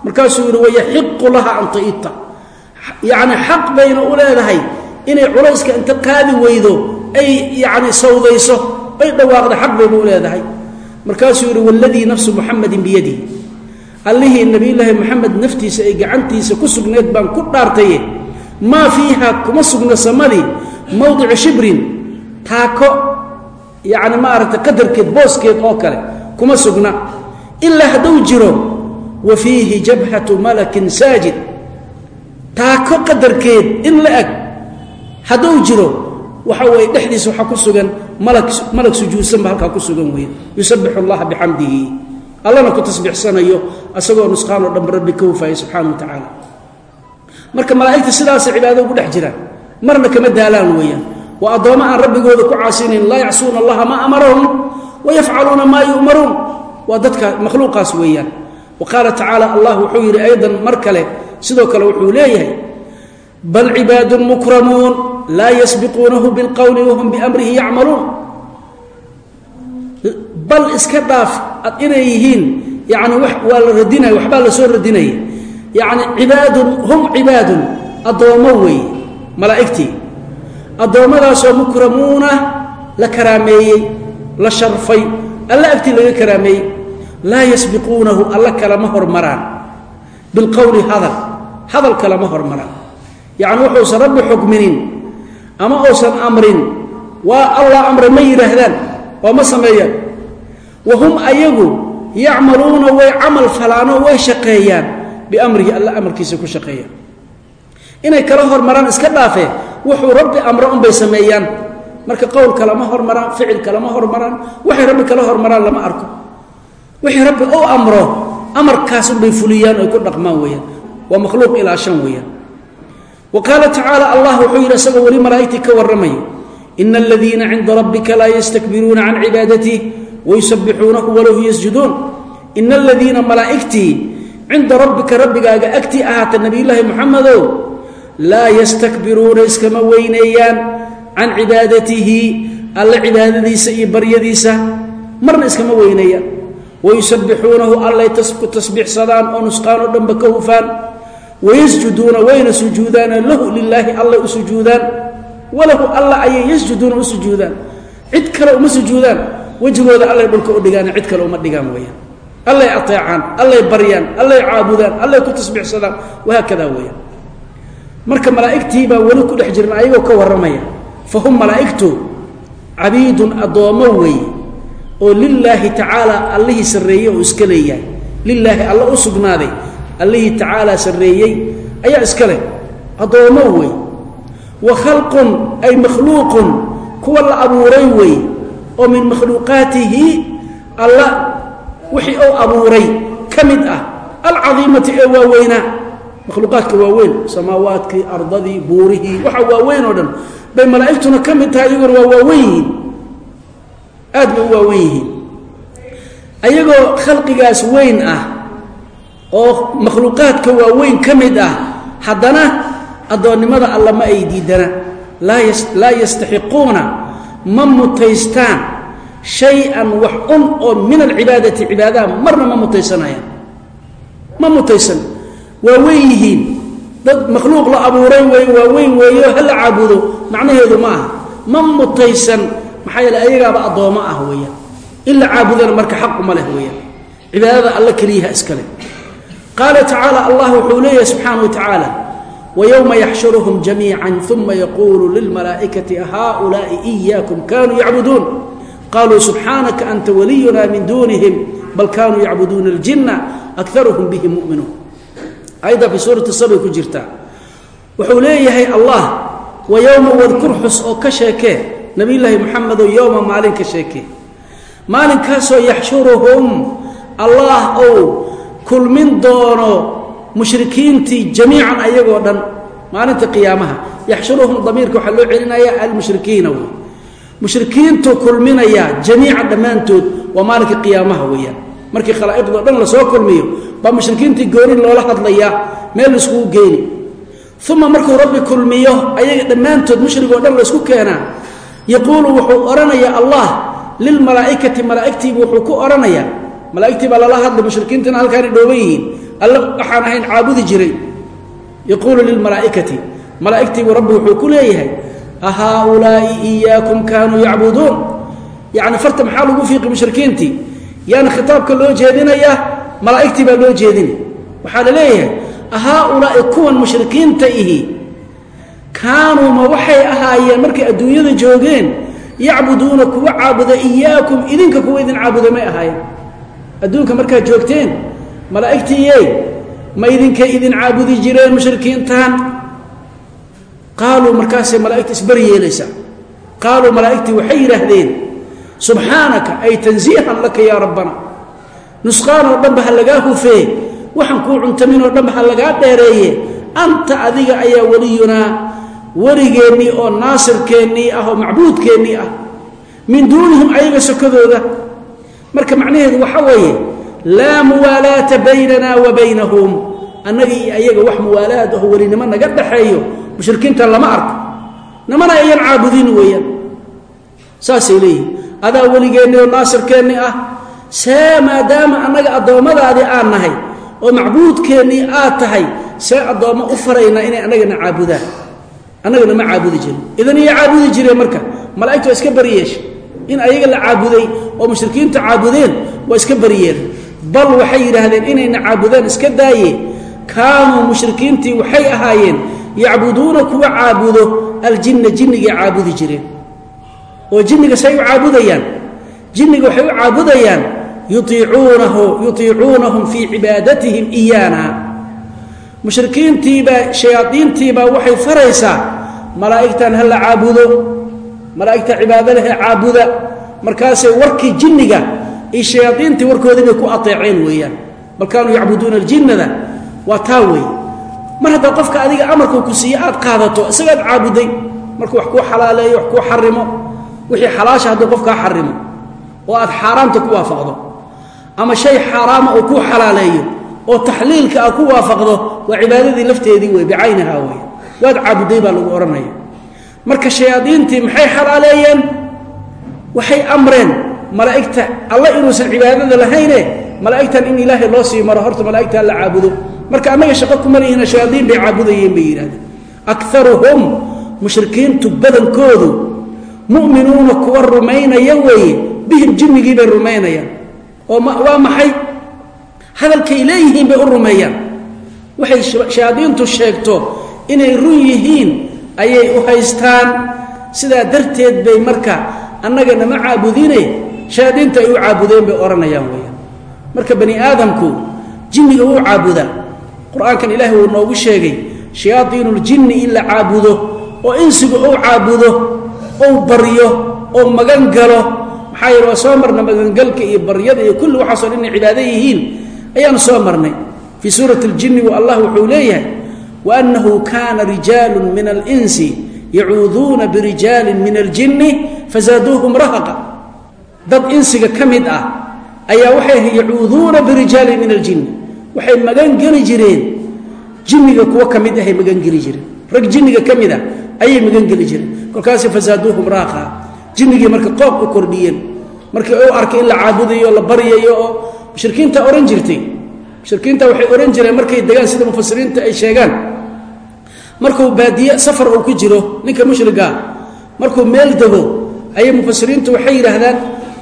markaasuu yidhi wayaxiqu laha an taita yacni xaq bayna u leedahay inay culayska inta qaadi weydo ay yacni sawdayso ay dhawaaqda xaq bayna u leedahay. Markaasuu yidhi waladii nafsu muxamadin biyadihi allihii nebiyulaahi moxamed naftiisa ay gacantiisa ku sugneed baan ku dhaartaye maa fiiha kuma sugna samadii mawdicu shibrin taako yacni maaragtay qadarkeed booskeed oo kale kuma sugna. Ilaa hadduu jiro wa fiihi jabhatu malakin saajid. Taako qadarkeed in la eg hadduu jiro waxa weye dhexdiisa waxaa ku sugan malag sujuudsan ba halkaa ku sugan weeye. Yusabixu allaha bixamdihi allana ku tasbiixsanayo asagoo nusqaanoo dhanba rabbi ka wafaayay subxaana wa tacaala. Marka malaa'igta sidaasay cibaado ugu dhex jiraan marna kama daalaan weeyaan. Waa addoommo aan rabbigooda ku caasinayn laa yacsuuna allaha maa amarahum wayafcaluuna maa yu'maruun. Waa dadka makhluuqaas weeyaan. Wa qaala tacaala allah wuxuu yidhi aydan mar kale sidoo kale wuxuu leeyahay bal cibaadun mukramuun laa yasbiquunahu bilqowli wahum biamrihi yacmaluun. Bal iska dhaaf inay yihiin yani waa la radinaya waxbaa la soo radinaya yani cibaadun hum cibaadun addoommo weeye malaa'igtii. Addoommadaasoo mukramuuna la karaameeyey la sharfay alla agtii laga karaameeyey laa yasbiquunahu alla kalama hormaraan. Bilqowli hadal hadal kalama hormaraan. Yacni wuxuusan rabbi xukminin ama uusan amrin waa allah amray ma yidhaahdaan oo ma sameeyaan. Wa hum ayagu yacmaluuna way camal falaanoo way shaqeeyaan biamrihi alla amarkiisa ku shaqeeyaan inay kala hormaraan iska dhaafee wuxuu rabbi amro unbay sameeyaan. Marka qowl kalama hormaraan ficil kalama hormaraan waxay rabbi kala hormaraan lama arko. Wixii rabbi u amro amarkaasunbay fuliyaan oy ku dhaqmaan weeyaan. Waa makhluuq ilaa shan weeyaan. Wa qaala tacaala allah wuxuu yidhi isagoo weli malaa'igtii ka warramayo ina aladiina cinda rabbika laa yastakbiruuna can cibaadatii wayusabixuunahu walahu yasjuduun. Ina aladiina malaa'igtii cinda rabbika rabbigaaga agtii ahaata nebiyullaahi muxamedow laa yastakbiruuna iskama weyneeyaan can cibaadatihi alle cibaadadiisa iyo baryadiisa marna iskama weyneeyaan. Wayusabixuunahu allay ku tasbiixsadaan oo nusqaan oo dhanba ka hufaan. Wayasjuduuna wayna sujuudaana lahu lilaahi allay u sujuudaan. Walahu alla ayay yasjuduuna u sujuudaan. Cid kale uma sujuudaan wejigooda allay dhulka u dhigaan cid kale uma dhigaan weyaan allay ateecaan allay baryaan allay caabudaan allay ku tasbiixsadaan wahaakada weyaan marka malaa'igtii baa weli ku dhex jirna ayagoo ka warramaya. Fa hum malaa'igtu cabiidun addoommo weeye oo lilaahi tacaala allihii sarreeyey oo iska leeyahay. Lilaahi alla u sugnaaday allihii tacaalaa sarreeyey ayaa iska leh. Addoommo wey wa khalqun ay makhluuqun kuwa la abuuray wey oo min makhluuqaatihi alla wixii uu abuuray. Ka mid ah alcadiimati ee waaweynaa makhluuqaadka waaweyn samaawaadkii ardadii buurihii waxa waaweyn oo dhan bay malaa'igtuna ka mid tahay iyaguna waa waawen yihiin. Aad bay u waawen yihiin. Ayagoo khalqigaas weyn ah oo makhluuqaadka waaweyn ka mid ah haddana addoonnimada alla ma ay diidana laa yastaxiquuna ma mutaystaan. Shay-an wax un oo min alcibaadati cibaadaha marna ma mutaysanayaan. Ma mutaysan waa weyn yihiin dad makhluuq la abuuray wey waa weyn weeyo ha la caabudo macnaheedu ma aha. Ma mutaysan maxaa yeele ayagaaba addoommo ah weeyaan in la caabudana marka xaquma leh weeyaan cibaadada alla keliyaha iska leh. Qaala tacaala allah wuxuu leeyahay subxaana wa tacaala wyowma yaxshuruhum jamiica uma yaquulu lilmalaa'ikati haulaai iyaakum kanuu yacbuduun? Qaluu subxaanaka anta waliyuna min duunihim bal kanuu yacbuduuna اljina akaruhum bihi muminuun ayadda fii suurati sabay ku jirtaa wuxuu leeyahay allah wa yowma wadkur xus oo ka sheekee nabiyulaahi muxamedow yowma maalin ka sheekee maalinkaasoo yaxshuruhum allah ou kulmin doono mushrikiintii jamiican ayagoo dhan maalinta qiyaamaha. Yaxshuruhum damiirka waxaa loo celinaya almushrikiina wey. Mushrikiintuu kulminayaa jamiican dhammaantood waa maalinka qiyaamaha weeyaan. Markii khalaa'iqdoo dhan la soo kulmiyo baa mushrikiintii goonin loola hadlayaa meel laiskugu geeni uma markuu rabbi kulmiyo ayaga dhammaantood mushrigoo dhan laysku keenaa yaquulu wuxuu odhanayaa allah lilmalaa'ikati malaa'igtiibu wuxuu ku odhanayaa malaa'igtii baa lala hadlay mushrikiintina halkaanay dhooban yihiin. Alle waxaan ahayn caabudi jiray. Yaquulu lilmalaa'ikati malaa'igtiibu rabbi wuxuu ku leeyahay ahaaulaa'i iyaakum kaanuu yacbuduun? Yacni farta maxaa lagu fiiqi mushrikiintii? Yaana khitaabka loo jeedinayaa malaa'igtii baa loo jeedinay waxaa la leeyahay ahaaulaa'i kuwan mushrikiinta ihi kaanuu ma waxay ahaayeen markay adduunyada joogeen yacbuduuna kuwa caabuda iyaakum idinka kuwa idin caabuda may ahaayeen. Adduunka markaad joogteen malaa'igtiiyey ma idinkay idin caabudi jireen mushrikiintan. Qaaluu markaasay malaa'igta isbari yeelaysaa qaaluu malaa'igtii waxay yidhaahdeen subxaanaka ay tansiihan laka yaa rabbana nusqaan oo dhanba ha lagaa hufee waxaan kuu cuntamin oo dhanba ha lagaa dheereeye. Anta adiga ayaa weliyunaa weligeennii oo naasirkeennii ah oo macbuudkeennii ah. Min duunihim ayaga sokadooda. Marka macnaheedu waxa weeye laa muwaalaata baynana wa baynahum. Annaga iyo ayaga wax muwaalaad aho welinimo naga dhaxeeyo mushrikiinta lama arko. Namana ayan caabudin weeyaan. Saasay leeyihiin adaa weligeenni oo naasirkeenni ah see maadaama annaga addoommadaadii aan nahay oo macbuudkeennii aad tahay see addoommo u faraynaa inay annagana caabudaan. Annagana ma caabudi jirin. Idan iyo caabudi jireen marka malaa'igta waa iska bariyeesha in ayaga la caabuday oo mushrikiinta caabudeen waa iska bariyeen bal waxay yidhaahdeen inayna caabudaan iska daaye. Kaanuu mushrikiintii waxay ahaayeen yacbuduuna kuwa caabudo aljinna jinnigay caabudi jireen. Oo jinniga say u caabudayaan. Jinniga waxay u caabudayaan yuiicuunahu yutiicuunahum fii cibaadatihim iyaana mushrikiintiibaa shayaadiintiibaa waxay faraysaa malaa'igtan ha la caabudo malaa'igta cibaado leh ee caabuda markaasay warkii jinniga iyo shayaadiintii warkoodii bay ku ateeceen weeyaan bal kaanuu yacbuduuna aljinnada waa taa weeye mar haddaa qofka adiga amarkuu ku siiye aad qaadato isagaad caabuday markuu wax kuu xalaaleeyo wax kuu xarimo wixii xalaasha hadduu qofkaa ama shay xaaraama uu kuu xalaaleeyo oo taxliilka a ku waafaqdo waa cibaadadii lafteedii wey bicayniha wey waad caabuday baa lagu odhanaya marka shayaadiintii maxay xalaaleeyeen? Waxay amreen malaa'igta alla inuusan cibaadada lahayne malaa'igtan in ilaahay loo sii maro horta malaa'igta la caabudo. Marka annaga shaqo kuma lihina shayaadiin bay caabudayeen bay yidhahdeen akaruhum mushrikiintu badankoodu mu'minuuna kuwa rumaynaya weeye bihim jinnigii bay rumaynayaan oo waa maxay? Hadalkay leeyihiin bay u rumeeyaan. Waxay shayaadiintu sheegto inay run yihiin ayay u haystaan. Sidaa darteed bay marka annaga nama caabudine shayaadiinta ay u caabudeen bay odhanayaan weeyaan. Marka bani aadamku jinniga wuu caabudaa. Qur'aankan ilaahi wuu noogu sheegay shayaadiinuljinni in la caabudo oo insigu ou caabudo ou baryo ou magan galo maxaa yeele waa soo marna magangalka iyo baryada iyo kulli waxaasoo dhan inay cibaado yihiin? Ayaanu soo marnay. Fii suurati اljinni allah wuxuu leeyahay waanahu kaana rijaalu min alinsi yacuuduuna birijaalin min aljinni fazaaduuhum rahaqa. Dad insiga ka mid ah ayaa waxay yacuuduuna birijaalin min aljinni. Waxay magangeli jireen. Jinniga kuwo ka mid ahay magangeli jireen. Rag jinniga ka mid ah ayay magangeli jireen. Kolkaasi fazaaduuhum rahaqa jinnigii marka qoob u kordhiyeen. Markii u arkay in la caabudayo la baryayo oo mushrikiinta ohan jirtay. Mushrikiinta waxay ohan jireen markay degaan sida mufasiriinta ay sheegaan. Markuu baadiye safar uu ku jiro ninka mushrigaa markuu meel dego ayay mufasiriintu waxay yidhaahdaan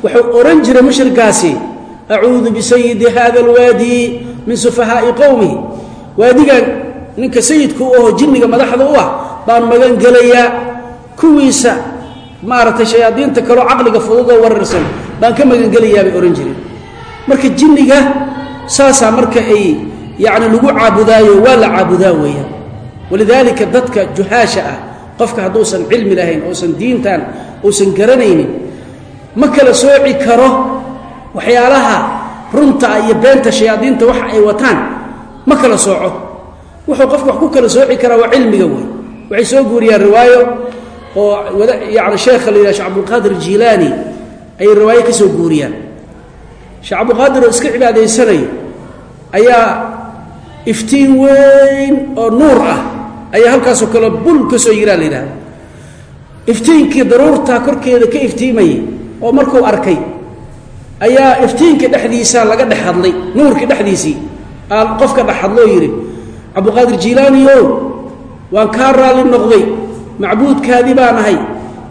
wuxuu ohan jiray mushrigaasi acuudu bisayidi hada alwaadi min sufahaa'i qowmihi waadigan ninka sayidku u aho jinniga madaxda u ah baan magan gelayaa kuwiisa maaragtay shayaadiinta kaloo caqliga fududoo wararsan baan ka magangelayaa bay ohan jireen marka jinniga saasaa marka ay yacni lagu caabudaayo waa la caabudaa weeyaan walidaalika dadka juhaasha ah qofka hadduusan cilmi lahayn uusan diintan uusan garanaynin ma kala sooci karo waxyaalaha runta iyo beenta shayaadiinta waxa ay wataan. Ma kala sooco. Wuxuu qofka wax ku kala sooci karaa waa cilmiga wey waxay soo guuriyaan riwaayo oo yani sheekha la yidhah shek cabdulqaadir jilaani ayay riwaayo ka soo guuriyaan. Sheekh cabdulqaadir oo iska cibaadaysanayo ayaa iftiin weyn oo nuur ah ayaa halkaasoo kale bul ka soo yiraa la yidhahda iftiinkii daruurtaa korkeeda ka iftiimayay oo markuu arkay ayaa iftiinka dhexdiisaa laga dhex hadlay nuurkii dhexdiisii qofka dhex hadloo yidhi cabdulqaadir jilaaniyow waan kaa raalli noqday macbuudkaadii baan ahay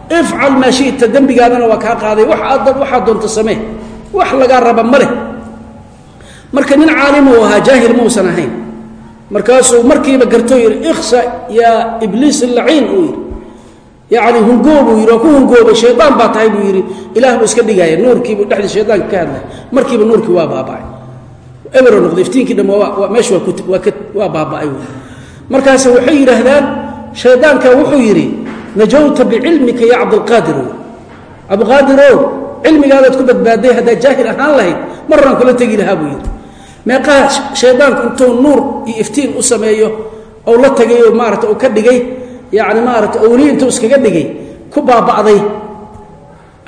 ifcal maa shita dembigaadana waa kaa qaaday. Waxaad doonto samee. Wax lagaa raba ma marka nin caalim uu ahaa jaahil muusan ahayn. Markaasuu markiiba gartoo yidhi ikhsa yaa ibliis laciin uu yidhi. Yacni hungoobuu yidhi waa ku hungoobay shaydaan baa tahay buu yidhi. Ilaah buu iska dhigaaya nuurkiibu dhexdii shaydaanka ka hadlay. Markiiba nuurkii waa baaba'ay. Ebero noqday iftiinkii dham meesha waa ka waa baaba'ay. Markaase waxay yidhaahdaan shaydaanka wuxuu yidhi najawta bicilmika ya cabdulqaadir cabdulqaadirow cilmigaadaad ku badbaaday haddaad jaahil ahaan lahayd marnaan kula tegi lahaa buu yidhi. Meeqaa shaydaanku intuu nuur iyo iftiin u sameeyo ou la tagay oo maarata uu ka dhigay yacni maarata owliya intuu iskaga dhigay ku baaba'day.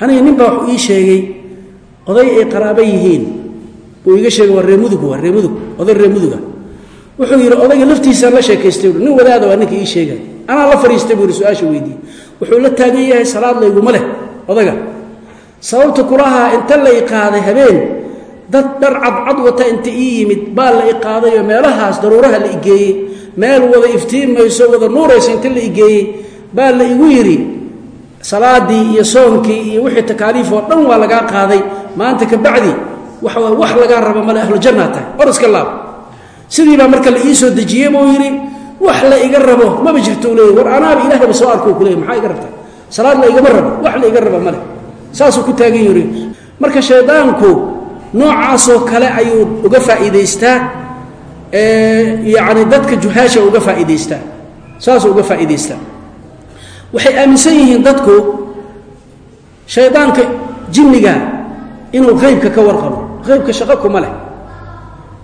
Aniga nin baa wuxuu ii sheegay oday ay qaraaba yihiin. Buu iiga sheegay waa reemudug waa reemudug oday reemuduga. Wuxuu yidhi odayga laftiisaan la sheekaystay. Nin wadaada waa ninka ii sheegay anaa la fadhiistay buu su'aasha weydiiyey. Wuxuu la taagan yahay salaad layguma leh odaga. Sababta kulahaa inta la i qaaday habeen dad dhar cadcad wata inta ii yimid baa la i qaadayoo meelahaas daruuraha la igeeyey. Meel wada iftiimayso wada nuuraysa inta la igeeyey baa la igu yidhi salaadii iyo soonkii iyo wixii takaaliif oo dhan waa lagaa qaaday. Maanta ka bacdi waxa wax lagaa raba male ahlujanna tahay. Or iska laab. Sidii baa marka la ii soo dejiyey buu yidhi wax la iga rabo maba jirto leey war anaaba ilaahayba soo arko ku leey maxaa iga rabtaa? Salaad la igama rabo wax la iga rabo male saasuu ku taagan yuri marka shaydaanku noocaasoo kale ayuu uga faa'iidaystaa yacni dadka juhaasha uga faa'iidaystaa. Saasuu uga faa'iidaystaa. Waxay aaminsan yihiin dadku shaydaanka jinniga inuu qaybka ka warqabo qaybka shaqo kuma leh.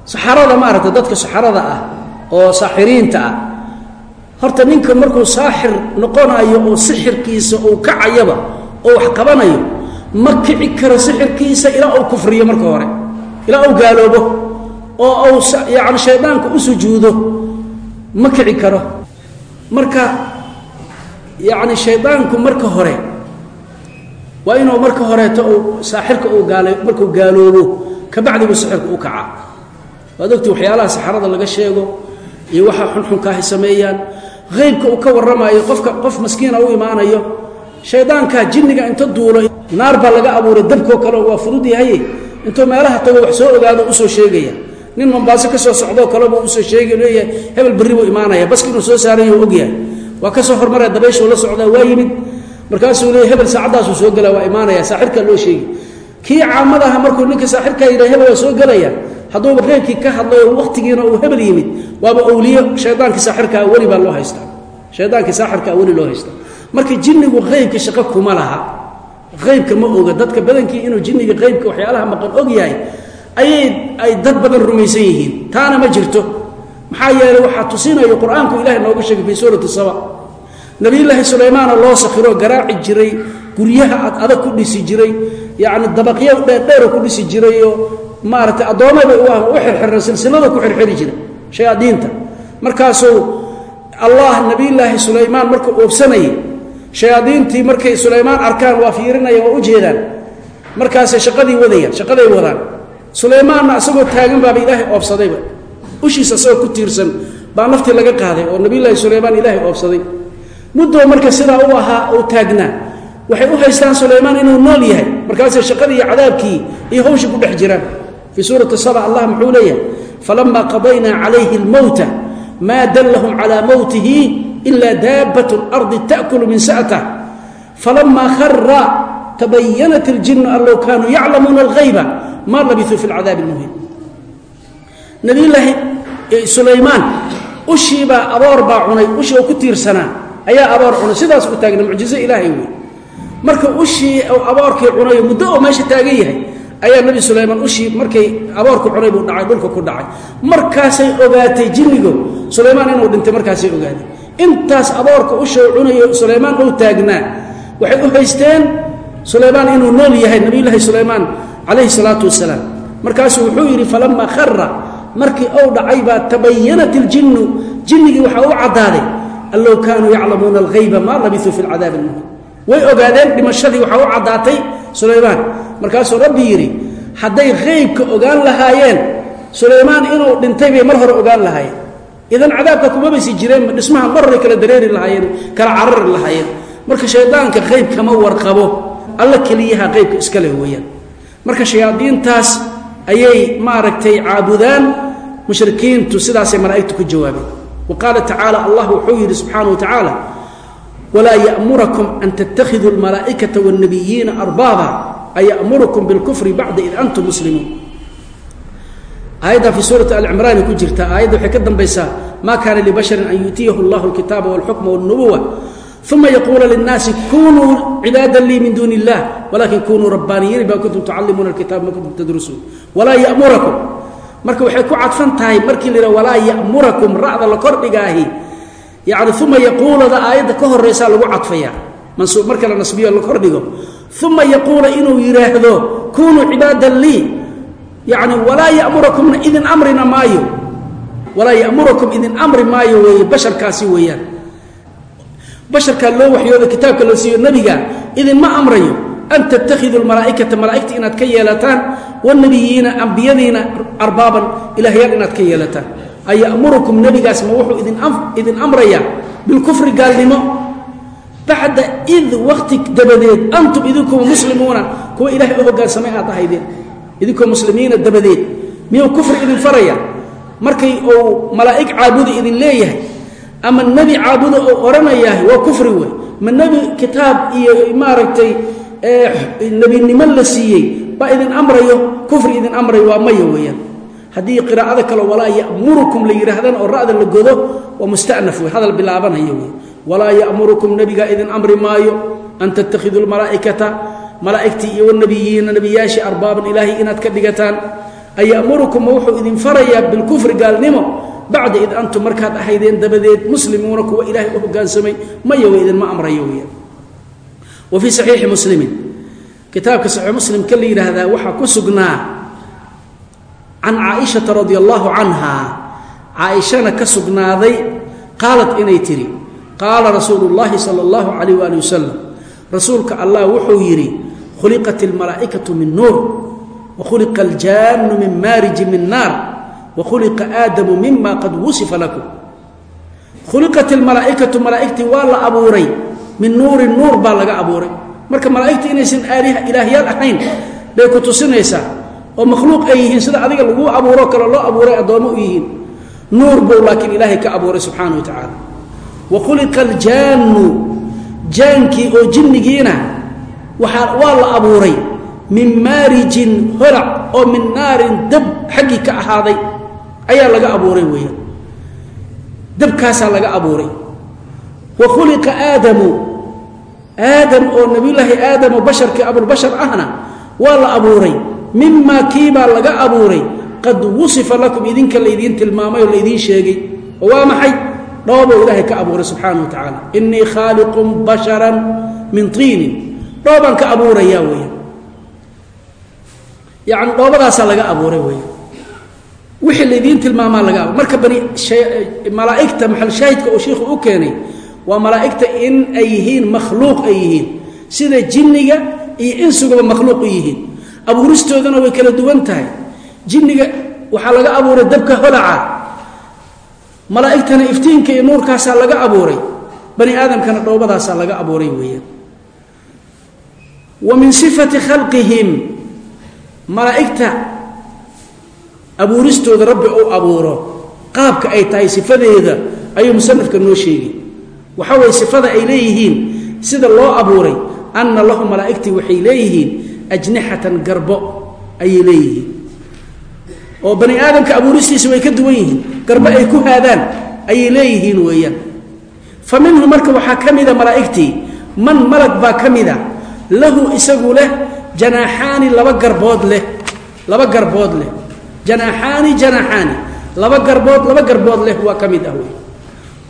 Saxarada maaragta dadka saxarada ah oo saaxiriinta ah. Horta ninka markuu saaxir noqonayo oo sixirkiisa uu kacayaba oo wax qabanayo ma kici karo sixirkiisa ilaa uu kufriyo marka hore ilaa uu gaaloobo oo uu yani shaydaanka u sujuudo ma kici karo. Marka yacni shaydaanku marka hore waa inuu marka horeeto uu saaxirka uu gaala markuu gaaloobo kabacdi buu sixirka u kacaa waad ogti waxyaalaha saxarada laga sheego iyo waxa xunxunkaahay sameeyaan. Qaybka uu ka warramayo qofka qof maskiina u imaanayo shaydaankaa jinniga inta duulo naar baa laga abuuray dabkoo kale waa fudud yahaye intuu meelaha tago wax soo ogaado u soo sheegaya. Nin mombaaso ka soo socdoo kaleba u soo sheegi leeyahay hebel berri buu imaanaya baski inuu soo saarayo ogyahay. Waa ka soo hormaraya dabayshuu la socdaa waa yimid. Markaasuu leeya hebel saacaddaasuu soo gelaa waa imaanaya saaxirkaa loo sheegi kii caamadaha markuu ninka saaxirkaa yidha hebel waa soo gelaya hadduuba reerkii ka hadlayo waqtigiina uu hebel yimid waaba awliyo shaydaankii saaxirkaa weli baa loo haystaa. Shaydaankii saaxirkaa weli loo haystaa. Marka jinnigu qaybka shaqo kuma laha. Qaybka ma oga dadka badankii inuu jinniga qaybka waxyaalaha maqan og yahay ayay ay dad badan rumaysan yihiin. Taana ma jirto. Maxaa yeeley waxaa tusinayo qur'aanku ilahay nooga sheegay fii suurati saba. Nabiyulaahi sulaymaana loo sakhiroo garaaci jiray guryaha ad adag ku dhisi jiray yacni dabaqyo dheerdheero ku dhisi jirayoo maaragtay addoomaba u u xirxiran silsilada ku xirxiri jiray shayaadiinta. Markaasuu allah nabiyulaahi sulaymaan markuu oobsanayay shayaadiintii markay sulaymaan arkaan waa fiirinayaan waa u jeedaan. Markaasay shaqadii wadayaan shaqaday wadaan. Sulaymaanna isagoo taagan baaba ilaahay oobsadayba ushiisa isagoo ku tiirsan baa naftii laga qaaday oo nabiyulaahi sulaymaan ilaahay oobsaday muddoo marka sidaa u ahaa oo taagnaa waxay u haystaan sulaymaan inuu nool yahay. Markaasay shaqadii iyo cadaabkii iyo hawshii ku dhex jiraan fii suurati saba allah muxuu leeyahay falama qadaynaa calayhi almowta maa dallahum calaa mowtihi ila daabat اlardi taأkulu min sa'tah falama khara tabayanat اljinu an low kaanuu yaclamuuna اlghayba ma labisuu fi اlcadaabi اlmuhiin nabiyulaahi sulaymaan ushiibaa aboor baa cunay ushii oo ku tiirsanaa ayaa aboor cunay sidaas u taagna mucjizo ilaahay wey marka ushii aboorkii cunayo muddo oo meesha taagan yahay ayaa nebi sulaymaan ushii markay aboorku cunay buu dhacay dhulka ku dhacay. Markaasay ogaatay jinnigo sulaymaan inuu dhintay markaasay ogaatay. Intaas aboorka ushoo cunayo sulaymaan uu taagnaa. Waxay u haysteen sulaymaan inuu nool yahay nabiyulaahi sulaymaan calayhi salaatu wasalaam markaasuu wuxuu yidhi falama khara markii ou dhacay baa tabayanat iljinnu jinnigii waxaa u caddaaday an kaanuu yaclamuuna alghayba maa labisuu fi lcadaabi almuhin way ogaadeen dhimashadii waxaa u caddaatay sulaymaan markaasuu rabbi yidhi hadday haybka ogaan lahaayeen sulaymaan inuu dhintay bay mar hore ogaan lahaayeen. Idan cadaabka kumabaysi jireen dhismaha mar horay kala dareeri lahaayeen kala carari lahaayeen. Marka shaydaanka qayb kama warqabo alla keliyaha qaybka iska leh weeyaan. Marka shayaadiintaas ayay maaragtay caabudaan mushrikiintu sidaasay malaa'igtu ku jawaabeen. Wa qaala tacaala allah wuxuu yidhi subxaana wa tacaala walaa ya'murakum an tattakhiduu almalaa'ikata waاnnabiyiina arbaaba ayamurukum bilkufri bacda id antum muslimuun aayadda fii suurati alcimraani ku jirta aayadda waxay ka dambaysaa ma kaana libasharin an yu'tiyahu allahu alkitaaba walxukma walnubuwa uma yaquula linnaasi kunuu cibaada lii min duuni illah walakin kunuu rabbaaniyiin bima kuntum tucallimuuna alkitaba ma kuntum tadrusuun walaa yamurakum marka waxay ku cadfan tahay markii la yidhaha walaa ya'murakum ra'da la kordhigaahi yacni uma yaquulada aayadda ka horaysaa lagu cadfaya mansuub marka la nasbiyo la kordhigo uma yaquula inuu yidhaahdo kunuu cibaadan lii yacni walaa ya'murakumna idin amrina maayo walaa ya'murakum idin amri maayo weeye basharkaasi weeyaan basharkaa loo waxyoodo kitaabka la siiyo nebiga idinma amrayo an tattakhiduu lmalaa'ikata malaa'igta inaad ka yeelataan wanabiyiina ambiyadiina arbaaban ilaahyaal inaad ka yeelataan ayamurukum nebigaas ma wuxuu idin amrayaa bilkufri gaalnimo bacda id wakti dabadeed antum idinkuwa muslimuuna kuwa ilahay u hogaansamay aad ahaydeen idinkoo muslimiina dabadeed miyuu kufri idin faraya markay uu malaa'ig caabudi idin leeyahay ama nebi caabuda oo odhanayaah waa kufri wey ma nebi kitaab iyo maaragtay nebinimo la siiyey baa idin amrayo kufri idin amrayo waa maya weeyaan haddii qiraa'ada kale walaa yamurukum la yidhaahdana oo ra'da la godo waa mustanaf wey walaa yamurukum nebigaa idin amri maayo an tattakhiduu lmalaa'ikata malaa'igtii iyo wanabiyiina nebiyaashii arbaaban ilaahay inaad ka dhigataan. Ayamurukum ma wuxuu idin farayaa bilkufri gaalnimo bacda id antum markaad ahaydeen dabadeed muslimuuna kuwa ilaahay u hogaansamay. Maya way idinma amrayo weya wa fii saxiixi muslimin kitaabka saxiix muslimka la yidhaahdaa waxaa ku sugnaa can caaishata radi allahu canha caaishana ka sugnaaday qaalat inay tidhi qaala rasuulu llahi sala allahu calayh waali wasalam rasuulka allah wuxuu yidhi khuliqat almalaa'ikatu min nuur wa khuliqa aljaanu min maariji min naar wa khuliqa aadamu mima qad wusifa lakum. Khuliqat almalaa'ikatu malaa'igtii waa la abuuray min nuurin nuur baa laga abuuray. Marka malaa'igta inaysan aaliha ilaahyaal ahayn bay ku tusinaysaa oo makhluuq ay yihiin sida adiga laguu abuuro kale loo abuuray addoommo u yihiin nuur buu laakiin ilaahay ka abuuray subxaana wa tacaala wa khuliqa aljaannu jaankii oo jinnigiina waa la abuuray min maarijin holac oo min naarin dab xaggii ka ahaaday. Ayaa laga abuuray weeyaan dabkaasaa laga abuuray. Wa khuliqa aadamu aadam oo nebiyulaahi aadamoo basharkii abulbashar ahna waa la abuuray. Mimaa kiibaa laga abuuray. Qad wusifa lakum idinka laydiin tilmaamay oo laydiin sheegay. Oo waa maxay dhoobuu ilaahay ka abuuray subxaana wa tacaala innii khaaliqun basharan min tiinin. Dhoobaan ka abuurayaa weya yacni dhoobadaasaa laga abuuray weya wixii laydiin tilmaamaa laga abuuray marka bani malaa'igta maxal shaahidka oo shiikhu u keenay waa malaa'igta in ay yihiin makhluuq ay yihiin. Sida jinniga iyo insugaba makhluuq u yihiin. Abuuristoodana way kala duwan tahay. Jinniga waxaa laga abuuray dabka holaca malaa'igtana iftiinka iyo nuurkaasaa laga abuuray bani aadamkana dhoobadaasaa laga abuuray weeyaan. Wa min sifati khalqihim malaa'igta abuuristooda rabbi uu abuuro qaabka ay tahay sifadeeda ayuu musanafka noo sheegay. Waxaa waye sifada ay leeyihiin sida loo abuuray anna lahu malaa'igtii waxay leeyihiin ajnixatan garbo ayay leeyihiin oo bani aadamka abuuristiisa way ka duwan yihiin garbo ay ku haadaan ayay leeyihiin weeyaan. Fa minhu marka waxaa ka mida malaa'igtii man malag baa ka mida lahu isagu leh janaaxaani laba garbood leh laba garbood leh. Janaaxaani janaaxaani laba garbood laba garbood leh waa ka mid ah wey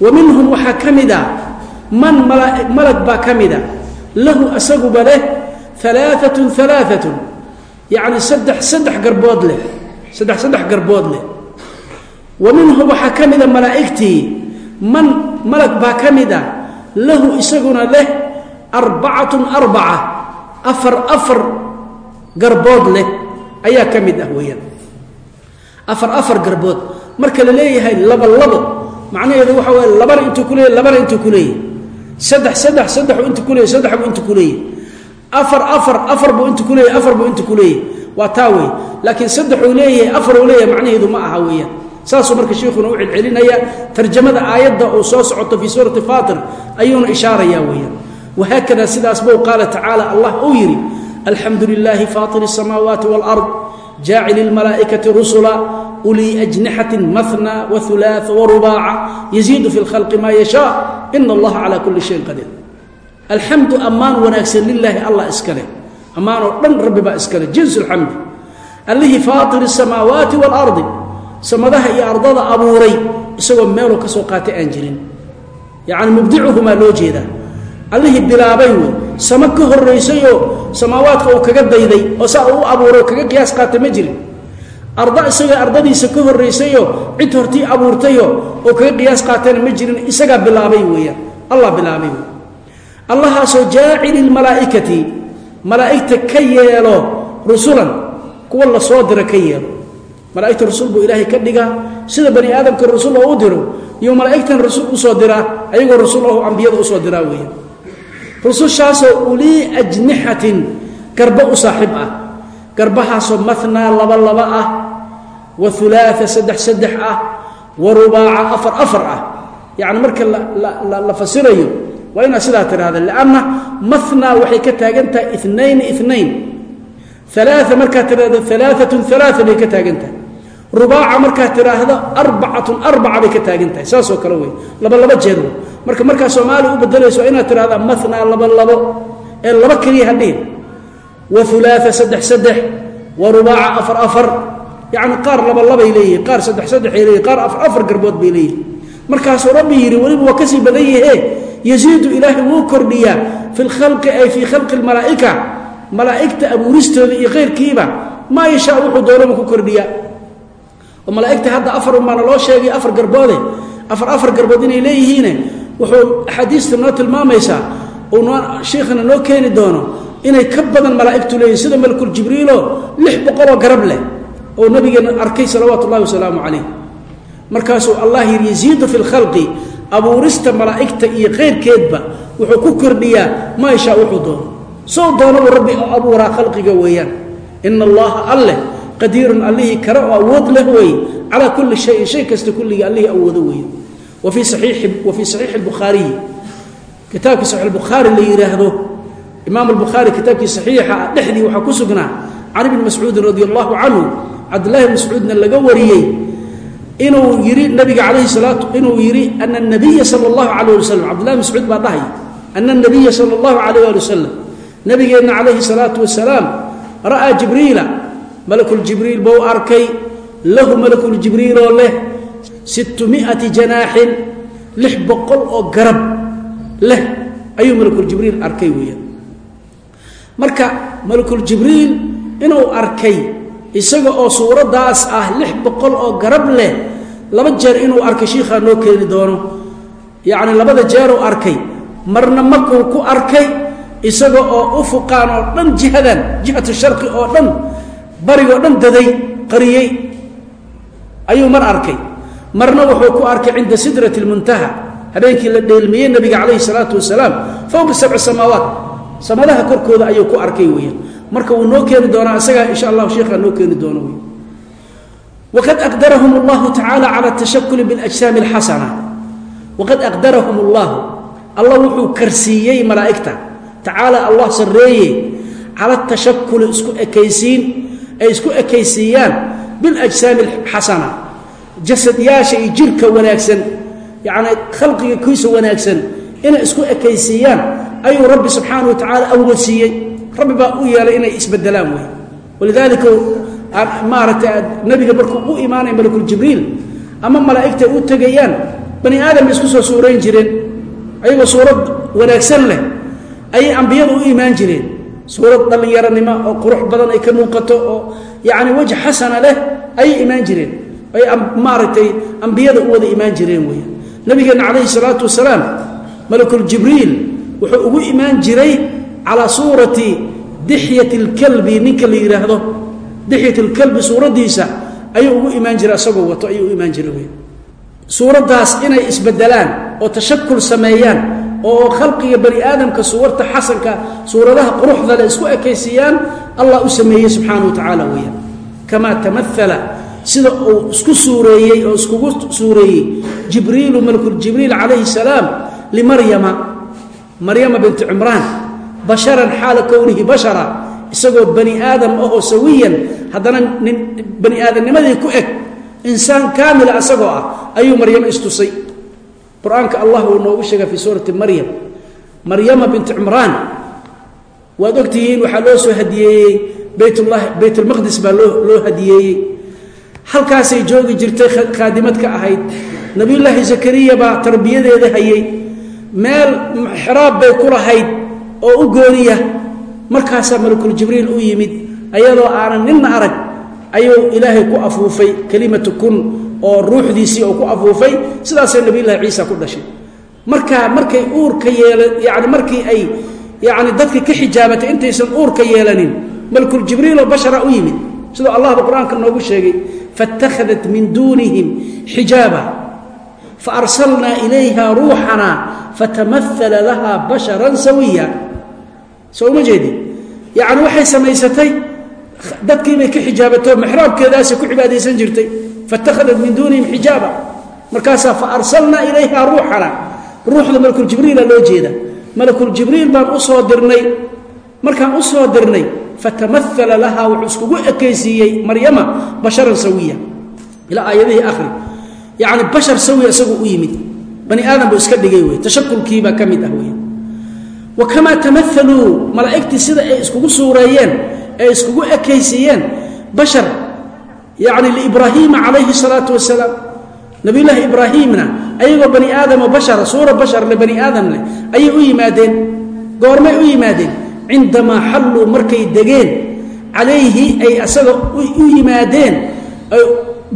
wa minhum waxaa ka mid a man malag baa ka mida lahu isaguba leh alaaatun alaaatun yacni saddex saddex garbood leh saddex saddex garbood leh. Wa minhum waxaa ka mida malaa'igtii man malag baa ka mid a lahu isaguna leh arbacatun arbaca afar afar garbood leh ayaa ka mid ah weeyaan. Afar afar garbood. Marka la leeyahay laba labo macnaheedu waxa weye labana intuu ku leeyay labana intuu ku leeyahy saddex saddex saddexu intuu ku leeyay saddex buu intuu ku leeyahy afar afar afar buu intuu ku leeyahy afar buu intuu ku leeyahy waa taa wey laakiin saddexuu leeyahay afaruu leeyahay macnaheedu ma aha weeyaan saasuu marka shiikhuna u celcelinaya tarjamada aayadda uu soo socoto fii suurati faatir ayuuna ishaarayaa weeyaan wahaakada sidaas bou qaala tacaala allah uu yidhi alxamdu lilaahi faatir الsamaawaati wاlard jaacil اlmalaa'ikati rusula ulii ajnixati mahna waulaaثa warubaaca yaziidu fi اlkhalqi maa yashaa ina allaha calaa kuli shayin qadiir alxamdu ammaan wanaagsan lilaahi allah iska leh amaanoo dhan rabbi baa iskale jinsulxamdi allihii faatir samaawaati waalardi samadaha iyo ardada abuuray isagoo meeluu ka soo qaatay aan jirin. Yacni mubdicuhumaa loo jeedaa. Allihii bilaabay wey sama ka horraysayoo samaawaadka uu kaga dayday oo saa uu abuuray oo kaga qiyaas qaatay ma jirin. Arda isagoo ardadiisa ka horraysayoo cid hortii abuurtayoo oo kaga qiyaas qaatayna ma jirin isagaa bilaabay weeyaan. Allah bilaabay wey. Allahaasoo jaacili lmalaa'ikati malaa'igta ka yeelo rusulan kuwa la soo dira ka yeelo. Malaa'igta rasul buu ilaahay ka dhigaa. Sida bani aadamka rasul oo u diro iyo malaa'igtan rasul u soo diraa ayagoo rasul oo ambiyada u soo diraa weeyaan. Rusushaasoo ulii ajnixatin garbo u saaxiib ah. Garbahaasoo manaa laba laba ah wa ulaaa saddex saddex ah wa rubaaca afar afar ah. Yani marka la fasirayo waa inaad sidaa tidhahda lanna manaa waxay ka taagan tahay inayn inayn alaa markaad tidhahdo alaaatun alaa bay ka taagan tahay rubaaca markaad tidhaahdo arbacatun arbaca bay ka taagan tahay saasoo kale wey laba laba jeer marka markaa soomaaliya u bedelayso inaad tidhahdaa manaa laba labo ee laba keliya hadhihin wa ulaaa saddex saddex wa rubaaca afar afar. Yani qaar laba labay leeyihiin qaar saddex saddexay leeyihiin qaar afar garbood bay leeyihiin markaasuu rabbi yidhi weliba waa ka sii badan yahe yaziidu ilaahay wuu kordhiyaa fi ay fii khalqi lmalaa'ika malaa'igta abuuristooda iyo keyrkiiba maa yashaa wuxuu doonaba ku kordhiyaa. Oo malaa'igta hadda afar umaana loo sheegay afar garboode afar afar garbood inay leeyihiine wuxuu axaadiista noo tilmaamaysaa. Uu noo noo keeni doono inay ka badan malaa'igtu leeyihiin sida malakul jibriilo lix boqoloo garab leh oo nabigeena arkay salawaatu ullahi wasalaamu calayh markaasuu allah yidhi yaziidu fi lkhalqi abuurista malaa'igta iyo keyrkeedba wuxuu ku kordhiyaa maa yashaa wuxuu doono. Sow doonabuu rabbi abuuraa khalqiga weeyaan. Ina allaha alleh qadiirun allihii kale oo awood leh weeye calaa kulli shayin shay kasta kulligii allihii awoodo weeye wa fii saxiixi bukhaariyi kitaabkii saxiix bukhaari la yidhaahdo imaam albukhaari kitaabkii saxiixa dhexdii waxaa ku sugnaa can ibni mascuudin radi allahu canhu cabdillahi mascuudna laga wariyey inuu yii nabiga alayhi salaatu inuu yidhi ana nabiya sala allahu calayh ali wasalam cabdillahi mascuud baa dhahay ana nabiya sala allahu calayh ali wasalam nabigeenna calayhi salaatu wasalaam ra'aa jibriila malakuljibriil bou arkay lahu malakuljibriiloo leh sittu miati janaaxin lix boqol oo garab leh ayuu malakuljibriil arkay weeyaan. Marka malakuljibriil inuu arkay isaga oo suuraddaas ah lix boqol oo garab leh laba jeer inuu arkay shiikhaa noo keeni doono. Yacni labada jeeruu arkay marna markuu ku arkay isaga oo ufuqaan oo dhan jihadan jihatu sharqi oo dhan barigoo dhan daday qariyey ayuu mar arkay. Marna wuxuu ku arkay cinda sidrati lmuntaha habeenkii la dheelmiyey nabiga calayhi salaatu wasalaam fowqa sabci samaawaat samadaha korkooda ayuu ku arkay weeyaan marka wuu noo keeni doonaa isagaa insha allahu sheekhaa noo keeni doono. Waqad aqdarahum allahu tacaala cala atashakuli biljsaami alxasana waqad aqdarahum allahu allah wuxuu karsiiyey malaa'igta. Tacaala allah sarreeye cala atashakuli isku ekaysiin ay isku ekaysiiyaan biljsaami alxasana jasadyaasha iyo jirka wanaagsan yacni khalqiga kiisa wanaagsan inay isku ekaysiiyaan ayuu rabbi subxaanah wa tacaala awga rabbi baa u yeelay inay isbedelaan wey. Walidaalika maaragtay nabiga markuu u imaanaya malakuljibriil ama malaa'igta u tegayaan bani aadam isku soo suurayn jireen ayagoo suurad wanaagsan leh ayay ambiyadu u imaan jireen. Suurad dhallinyaronimo oo qurux badan ay ka muuqato oo yacni wejh xasana leh ayay imaan jireen. Ay maaragtay ambiyada u wada imaan jireen wey. Nabigeenna calayhi salaatu wasalaam malakuljibriil wuxuu ugu imaan jiray calaa suurati dixyat اlkalbi ninka la yidhaahdo dixyat اlkalbi suuraddiisa ayuu ugu imaan jiray asagoo wato ayuu u imaan jiray wey suuraddaas inay isbedelaan oo tashakul sameeyaan oo khalqiga bani aadamka suwarta xasanka suuradaha quruxda le isku ekaysiiyaan allah u sameeyey subxaana wa tacaala weeyaan. Kamaa tamaala sida uu isku suureeyey oo iskugu suureeyey jibriilu malkuljibriil calayhi salaam limaryama maryama binti cimraan basharan xaala kownihi bashara isagoo bani aadam ahoo sawiyan haddana bani aadamnimadii ku eg insaan kaamila isagoo ah ayuu maryamo istusay. Qur'aanka allah uu noogu sheega fii suurati maryam. Maryama binti cimraan waad ogtihiin waxaa loo soo hadiyeeyey baytulahi baytulmaqdis baa loo loo hadiyeeyey halkaasay joogi jirtay khaadimad ka ahayd. Nabiyullaahi zakariya baa tarbiyadeeda hayay. Meel xiraab bay ku lahayd oo u gooniya. Markaasaa malakuljibriil u yimid ayadoo aanan ninna arag ayuu ilaahay ku afuufay kelimatu kun oo ruuxdiisii oo ku afuufay. Sidaasay nabiyullahi ciisa ku dhashay. Markaa markay uurka yeela yani markii ay yani dadka ka xijaabatay intaysan uurka yeelanin malakuljibriiloo bashara u yimid. Sidoo allahba qur'aanka noogu sheegay faاtakhadat min duunihim xijaaba faarsalnaa ilayha ruuxana fatamaala laha basharan sawiya soo uma jeedi. Yani waxay samaysatay dadkiibay ka xijaabato maxraabkeedaasay ku cibaadaysan jirtay. Faاtakhadat min duunihim xijaaba. Markaasaa fa arsalnaa ilayha ruuxana. Ruuxda malakuljibriila loo jeeda. Malakuljibriil baan u soo dirnay. Markaan u soo dirnay fatamaala lahaa wuxuu iskugu ekaysiiyey maryama basharan sawiya. Ilaa aayadihii ahri yacni bashar sawiya isagoo u yimid. Bani aadam buu iska dhigay wey tashakulkiibaa ka mid ah wey wa kamaa tamaaluu malaa'igtii sida ay iskugu suureeyeen ee iskugu ekaysiiyeen bashar yacni liibraahiima calayhi salaatu wasalaam. Nabiyullaahi ibraahiimna ayagoo bani aadamo bashara suura bashar le bani aadam leh ayay u yimaadeen goormay u yimaadeen cindamaa xalluu markay degeen calayhi ay asaga u yimaadeen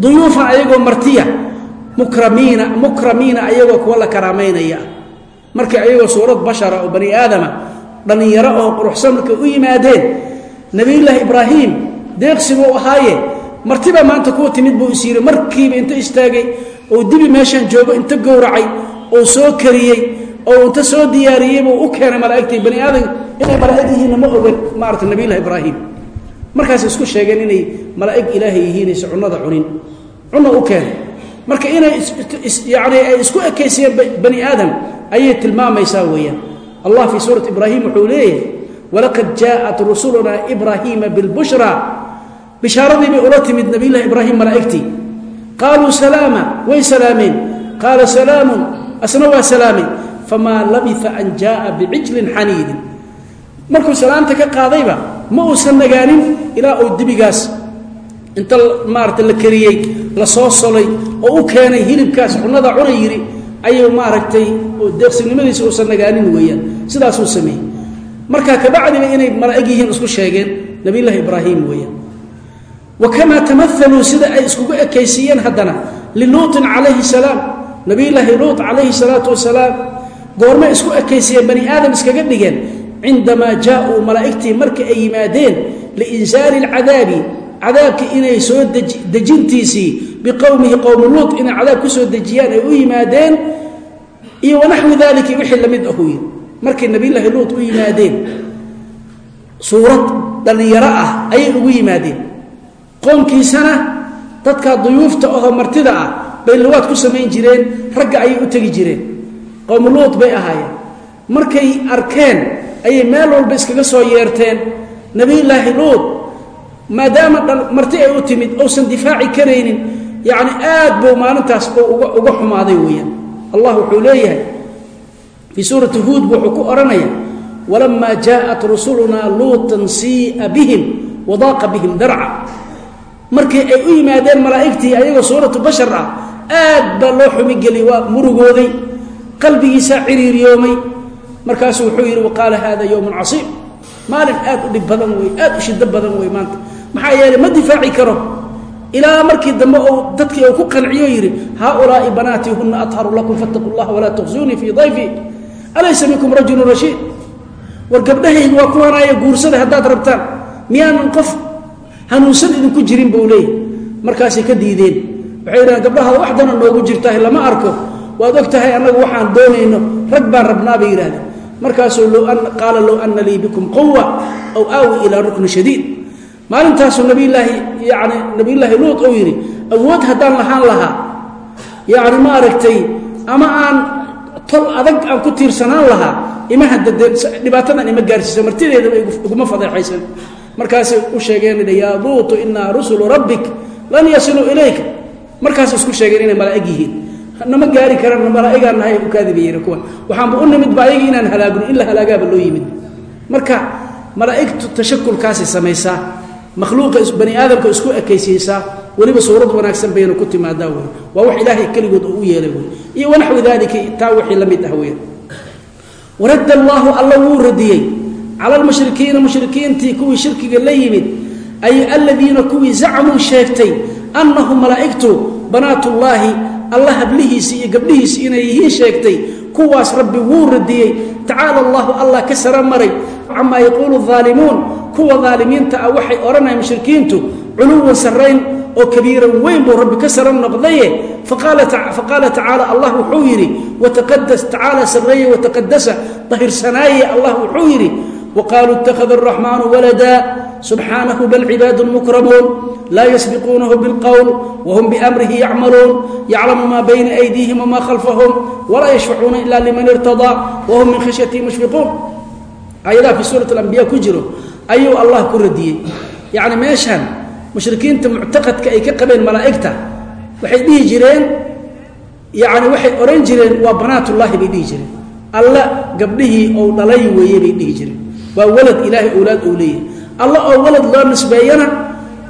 duyuufan ayagoo martiya mukramiina mukramiina ayagoo kuwa la karaamaynaya markay ayagoo suurad bashara oo bani aadama dhallinyaro oo quruxsan markay u yimaadeen nebiyullaahi ibraahim deeqsiguu ahaaye martiba maanta kuwa timid buu is yidhi markiiba inta istaagay ou dibi meeshaan joogo inta gowracay ou soo kariyey oo inta soo diyaariyey buu u keenay malaa'igtii bani aadam. Inay malaa'ig yihiinna ma ogan maarata nabiyullahi ibraahim. Markaas isku sheegeen inay malaa'ig ilaahay yihiinaysa cunnada cunin. Cunna u keenay marka inay yani ay isku ekaysiyeen bani aadam ayay tilmaamaysaa weeyaan. Allah fii suurati ibraahim wuxuu leeyahay walaqad jaءat rusulunaa ibraahiima bilbushra bishaaradii bay ula timid nabiyullahi ibraahim malaa'igtii. Qaaluu salaama way salaameen. Qaala salaamun asna waa salaamay famaa labia an jaءa bicijlin xaniidin. Markuu salaamta ka qaadayba ma uusan nagaanin ilaa uu dibigaas inta maarata la kariyey la soo solay oo u keenay hilibkaas cunada cuna yidhi ayuu maaragtay deeqsinimadiisa uusan nagaanin weeyaan. Sidaasuu sameeyey. Marka kabacdiba inay malaa'ig yihiin isku sheegeen nabiyullahi ibraahim weeyaan. Wa kamaa tamaaluu sida ay iskugu ekaysiiyeen haddana liluutin calayhi salaam. Nabiyullaahi luut calayhi salaatu wasalaam goormay isku ekaysiiyeen bani aadam iskaga dhigeen cindamaa jaauu malaa'igtii marka ay yimaadeen liinsaali alcadaabi cadaabka inay soo dejintiisii biqowmihi qowmi luut inay cadaab ku soo dejiyaan ay u yimaadeen iyo wanaxwi dalika wixii la mid ahuu yiri markay nabiyullaahi luut u yimaadeen suurad dhallinyaro ah ayay ugu yimaadeen. Qoomkiisana dadkaa duyuufta ahoo martida ah bay luwaad ku samayn jireen ragga ayay u tegi jireen. Qowmu luut bay ahaayeen. Markay arkeen ayay meel walba iskaga soo yeerteen. Nebiyullaahi luut maadaama marti ay u timid uusan difaaci karaynin yacni aad buu maalintaas uga xumaaday weeyaan. Allah wuxuu leeyahay fii suurati huud wuxuu ku odhanaya walamaa jaaءat rusulunaa luutan sii'a bihim wadaaqa bihim darca. Markii ay u yimaadeen malaa'igtii ayagoo suuratu bashar ah aad baa loo xumigeliy waa murugooday qalbigiisaa ciriiriyoomay. Markaasuu wuxuu yidhi waqaala hada yowmun casiib. Maalin aad u dhib badan wey aad u shido badan wey maanta maxaa yeeley ma difaaci karo. Ilaa markii dambe ou dadkii uu ku qanciyo yidhi haaulaai banaatii huna aharu lakum fattaquu llaha walaa tukhsuunii fii dayfi. Alaysa minkum rajulu rashiid. War gabdhahayga waa kuwanaayo guursada haddaad rabtaan. Miyaanan qof hanuunsan idinku jirin buu leeyahy markaasay ka diideen. Waxay yidhahaan gabdhahaada wax noogu jirtahay lama arko. Waad og tahay annagu waxaan doonayno. Rag baan rabnaa bay yidhahdeen markaasuu qaala low ana lii bikum quwa aw aawi ilaa rukni shadiid maalintaasuu nabiyulaahi yani nabiyullaahi luut uu yidhi awood haddaan lahaan lahaa yacni ma aragtay ama aan tol adag aan ku tiirsanaan lahaa ima hadade dhibaatadan ima gaarsiisa martideedaba iguma fadeexaysan markaasay u sheegeen yaa luutu inaa rusulu rabbik lan yasiluu ilayka. Markaas isku sheegeen inay malaa'ig yihiin. Nama gaari karaan malaa'igaan nahay u kaadibayeen kuwan waxaanba u nimid ba ayaga inaan halaagno in la halaagaaba loo yimid. Marka malaa'igtu tashakulkaasay samaysaa makhluuqa bani aadamka isku ekaysiisaa weliba suurad wanaagsan bayna ku timaadaa wey waa wax ilaahay keligood uu u yeelay wey iyo wanaxwi daalika taa wixii la mid ah weya waradda allaahu alla wuu radiyey. Cala almushrikiina mushrikiintii kuwii shirkiga la yimid ay aladiina kuwii zacmuu sheegtay annahum malaa'igtu banaatullaahi alla hablihiisi iyo gabdhihiisi inay yihiin sheegtay. Kuwaas rabbi wuu radiyey. Tacaala allahu allah ka sara maray camaa yaquulu aalimuun kuwa daalimiinta ah waxay odhanaya mushrikiintu culuwan sarrayn oo kabiiran weyn buu rabbi ka sara noqdaye faqaala tacaala allah wuxuu yidhi wataqadas tacaala sarreeye wataqadasa dahirsanaaye allah wuxuu yidhi waqaaluu ittakhada araxmaanu waladaa subxaanahu bal cibaadun mukramuun laa yasbiquunahu bilqowl wahum biamrihi yacmaluun yaclamu maa bayna aydiihim wamaa khalfahum walaa yashfacuuna ila liman irtadaa wahum min khashyatii mushfiquun aayadaha fi suurat alambiya ku jiro ayuu allah ku radiyey. Yacni meeshaan mushrikiinta muctaqadka ay ka qabeen malaa'igta waxay dhihi jireen yani waxay odhan jireen waa banaatullaahi bay dhihi jireen. Alla gabdhihii ou dhalay weeye bay dhihi jireen. Waa walad ilaahay owlaad ou leeyahay. Alla oo walad loo nisbeeyana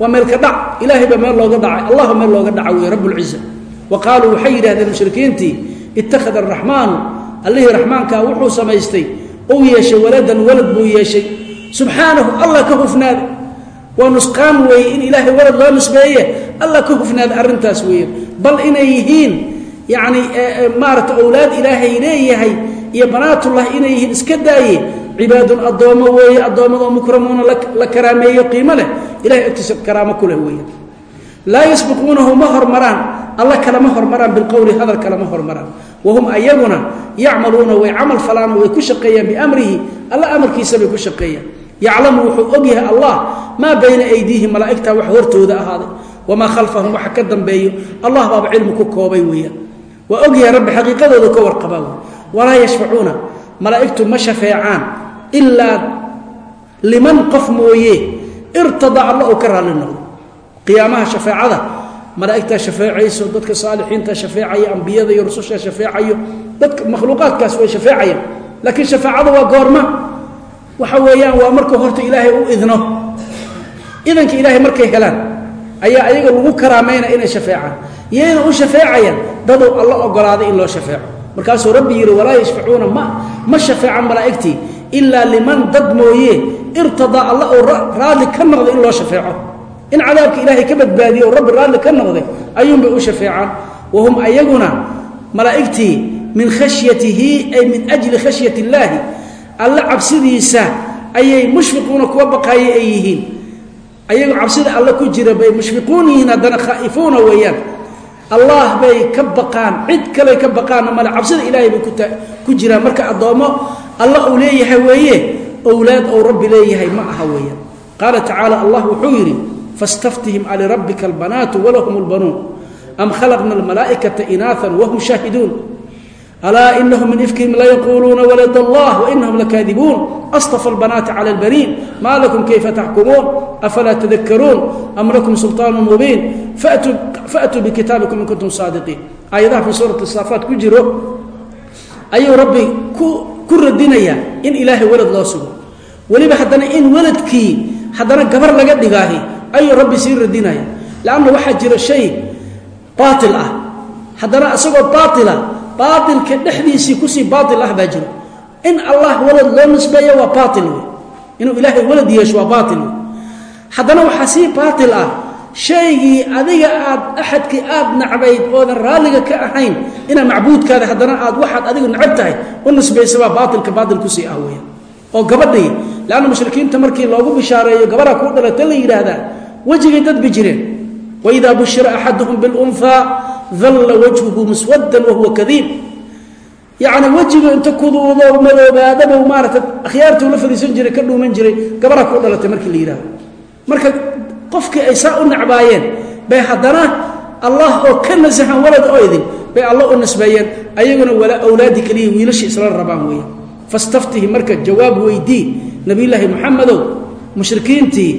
waa meel ka dhac ilaahay baa meel looga dhacay allah meel looga dhaca weeye rabbulciza wa qaaluu waxay yidhahdeen mushrikiintii ittakhada araxmaanu allihii raxmaankaa wuxuu samaystay uu yeeshay waladan walad buu yeeshay. Subxaanahu allah ka hufnaada. Waa nusqaan weeye in ilaahay walad loo nisbeeye allah ka hufnaada arrintaas weeye. Bal inay yihiin yacni maarata owlaad ilaahay leeyahay iyo banaatullah inay yihiin iska daaye cibaadun addoommo weeye addoommadoo mukramuuna la karaameeyo qiimo leh ilahay agtiisa karaamo ku leh weeye laa yasbiquunahu ma hormaraan. Alla kalama hormaraan bilqowli hadal kalama hormaraan. Wahum ayaguna yacmaluuna way camal falaano way ku shaqeeyaan biamrihi. Alla amarkiisa bay ku shaqeeyaan. Yaclamu wuxuu og yahay allah maa bayna aydiihim malaa'igtaa wax hortooda ahaaday. Wamaa khalfahum waxa ka dambeeyo. Allah baaba cilmi ku koobay weeyaan. Waa ogyahay rabbi xaqiiqadooda ka warqabaa wey walaa yashfacuuna malaa'igtu ma shafeecaan ilaa liman qof mooye. Irtadaa alla uu ka raalli noqdo qiyaamaha shafeecada malaa'igtaa shafeecayso dadka saalixiinta shafeecaya ambiyada iyo rususha shafeecayo dadka makhluuqaadkaas way shafeecayaan. Laakiin shafaacada waa goorma. Waxa weeyaan waa markuu horta ilaahay u idno idanka ilaahay markay helaan ayaa ayaga lagu karaamayna inay shafeecaan. Iyayna u shafeecayaan daduu alla ogolaaday in loo shafeeco. Markaasuu rabbi yidhi walaa yashfacuuna ma shafeecan malaa'igtii ilaa liman dad mooye irtadaa alla uu raalli ka noqday in loo shafeeco in cadaabka ilaahay ka badbaadiye oo rabbi raalli ka noqday ayuunbay u shafeecaan. Wahum ayaguna malaa'igtii min khashyatihi ay min ajli khashyati illaahi alla cabsidiisa ayay mushfiquuna kuwa baqaaya ay yihiin. Ayagoo cabsida alle ku jira bay mushfiquun yihiin haddana khaa'ifuuna weeyaan. Allah bay ka baqaan cid kale ka baqaanna male cabsida ilaahay bay ku jiraan. Marka addoommo alla uu leeyahay weeye owlaad ou rabbi leeyahay ma aha weeyaan. Qaala tacaala allah wuxuu yidhi fastaftihim alirabbika albanaatu walahum lbanuun am khalaqna almalaa'ikata inaaan wahum shaahiduun alaa inahum min ifkihim layaquuluuna walad allah wainahum lakaadibuun astafa albanaati cala albaniin maa lakum kayfa taxkumuun afalaa tadakaruun am lakum sulطaanu mubiin faatuu bikitaabikum in kuntum saadiqiin aayadaha fii suurati saafaat ku jiro ayuu rabbi ku radinayaa in ilaahay walad loo sugo weliba haddana in waladkii haddana gabar laga dhigaahi ayuu rabbi sii radinaya. Lanna waxaa jira shay baail ah. Haddana isagoo baaila baailka dhexdiisii ku sii baail ah baa jiro in allah walad loo nisbeeyo waa baail wey inuu ilaahay walad yeesho waa baail wey haddana waxaa sii baail ah shaygii adiga aad axadkii aad nacbayd oodan raalliga ka ahayn inaa macbuudkaada haddana aad waxaad adigu nacab tahay u nisbaysabaa baailka baail ku sii ah weya oo gabadhii leanna mushrikiinta markii loogu bishaareeyo gabaraa kuu dhalata la yidhaahdaa wejigay dadbi jireen. Waidaa bushira axaduhum bilunhaa dalla wajhuhu muswadan wahuwa kadiib. Yacni wejigu inta kuduudo madoobaadaba maarata akhyaartuu la fadhiisan jiray ka dhuuman jiray gabaraa kuu dhalatay markii la yidhaahdo. Marka qofkii ay saa u nacbaayeen bay haddana allah oo ka nasahan walad oo idin bay alla u nisbeeyeen ayaguna walaa awlaadi keliya wiilasha isla rabaan weeye fastaftihi marka jawaab weydii nabiyulaahi muxamedow mushrikiintii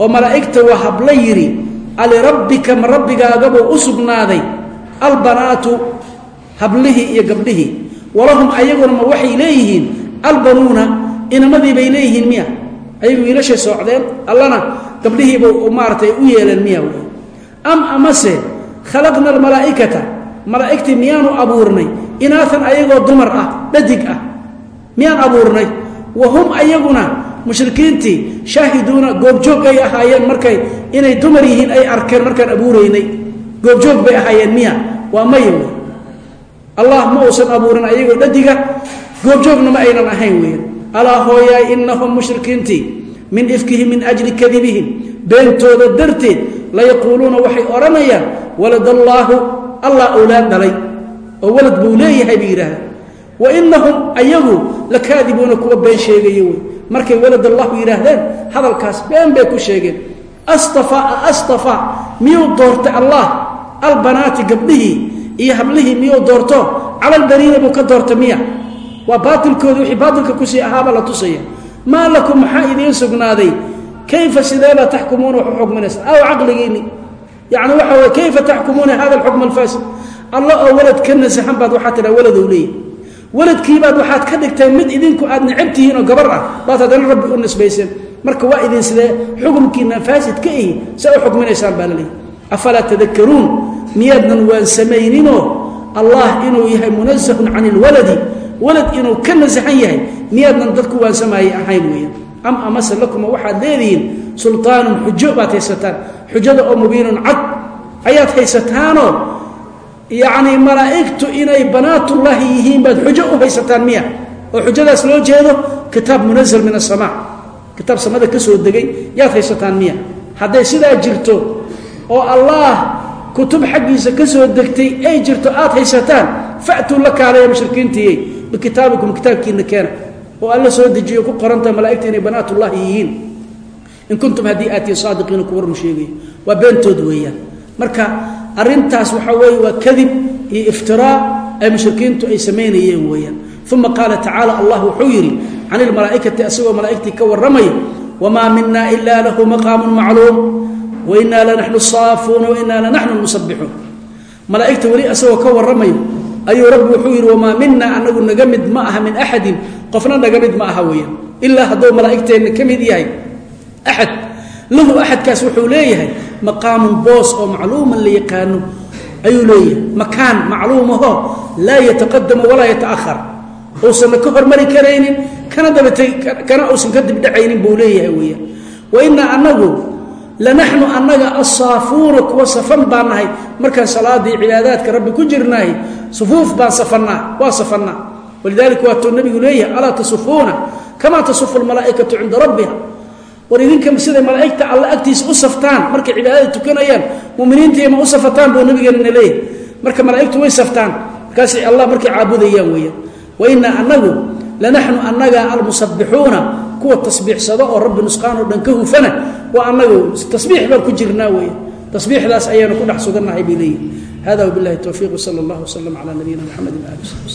oo malaa'igta waa habla yidhi alirabbika ma rabbigaagabuu u sugnaaday? Albanaatu hablihii iyo gabdhihii. Walahum ayaguna ma waxay leeyihiin? Albanuuna inamadii bay leeyihiin miya? Ayagu wiilashay soocdeen allana gabdhihiiba maaratay u yeeleen miya am amase khalaqna almalaa'ikata. Malaa'igtii miyaanu abuurnay. Inaatan ayagoo dumar ah dhadig ah miyaan abuurnay? Wa hum ayaguna mushrikiintii shaahiduuna goobjoog ay ahaayeen markay inay dumar yihiin ay arkeen markaan abuuraynay. Goobjoog bay ahaayeen miya. Waa maya wey allah ma uusan abuurin ayagoo dhadiga. Goobjoogna ma aynan ahayn weyan alaa hooyaay inahum mushrikiintii min ifkihim min ajli kadibihim. Beentooda darteed layaquuluuna waxay odhanayaan walad allaahu allah owlaad dhalay. Oo walad buu leeyahay bay yidhaahda wa inahum ayagu lakaadibuuna kuwa been sheegaya wey markay walad allahu yidhaahdeen hadalkaas been bay ku sheegeen. Astafaa astafaa miyuu doortay allah albanaati gabdhihii iyo hablihii miyuu doorto? Calalbaniina buu ka doorta miya. Waa baatilkooda wixii baatilka ku sii ahaaba la tusaya. Maa lakum maxaa idiin sugnaaday? Kayfa sideebaa taxkumuuna wax u xukminaysa aw caqligiinni. Yani waxa way kayfa taxkumuuna hada alxukm alfaasid? Alla oo walad ka nasaxan baad waxaa tidhaa waladow leeyahy waladkiibaad waxaad ka dhigteen mid idinku aad necabtihiin oo gabar ah. Baad haddana rabbi u nisbayseen marka waa idin sidee xukumkiina faasid ka ihi saa u xukminaysaan baa la leeyahy afalaa tadakaruun miyaadnan waan samayninoo? Allah inuu yahay munazahun can ilwaladi walad inuu ka nasaxan yahay. Miyaadnan dadku waansamaayay ahayn weeyaan. Am amase lakuma waxaad leedihiin sulطaanun xujo baad haysataan. Xujada oo mubiinun cad ayaad haysataanoo yacnii malaa'igtu inay banaatullaahi yihiin baad xujo u haysataan miya. Oo xujadaas loo jeedo kitaab munazal min asamaa kitaab samada ka soo degay yaad haysataan miya. Hadday sidaa jirto oo allaah kutub xaggiisa ka soo degtay ay jirto aad haysataan fa'tuu la kaalaya mushrikiintiiyey bikitaabikum kitaabkiina keena. Oo alla soo dejiyo ku qorantaha malaa'igta inay banaatullaahi yihiin. In kuntum haddii aatiin saadiqiina ku warnu sheegaya waa beentood weeyaan. Marka arintaas waxaa weeye waa kadib iyo iftiraa ay mushrikiintu ay samaynayeen weeyaan. Uma qaala tacaala allah wuxuu yidhi can ilmalaa'ikati asagoo malaa'igtii ka warramaya wamaa mina ila lahu maqaamun macluum wainaa lanaxnu saafuuna wainaa lanaxnu musabbixuun malaa'igta weli asagoo ka warramayo ayuu rabbi wuxuu yidhi wamaa mina anagu naga mid ma aha min axadin qofna naga mid ma aha weeyaan ilaa hadduu malaa'igteenna ka mid yahay axad lahu axadkaas wuxuu leeyahay maqaamun boos oo macluuman la yaqaano. Ayuu leeyahay makaan macluumaho laa yataqadamu walaa yataahar uusanna ka hormari karaynin kana uusan ka dibdhacaynin buu leeyahay weyaan wainaa anagu lanaxnu annaga asaafuuna kuwa safan baan nahay. Markaan salaadii cibaadaadka rabbi ku jirnahay sufuuf baan safannaa waa safannaa. Walidalika waatuu nabigu leeyahay alaa tasufuuna kamaa war idinka siday malaa'igta alla agtiisa u saftaan markay cibaadada tukanayaan muminiintii ma u safataan buu nabigeenana leeyahay. Marka malaa'igtu way saftaan markaasay allah markay caabudayaan weeyaan. Wainaa anagu lanaxnu annaga almusabbixuuna kuwa tasbiixsado oo rabbi nusqaan oo dhan ka hufana waa annagu tasbiix baan ku jirnaa weeye tasbiixdaas ayaanu ku dhex sugannahay bay leeyihiin hada wabilahi towfiiq wsala allah wslam cala nabiyina mxamedi ali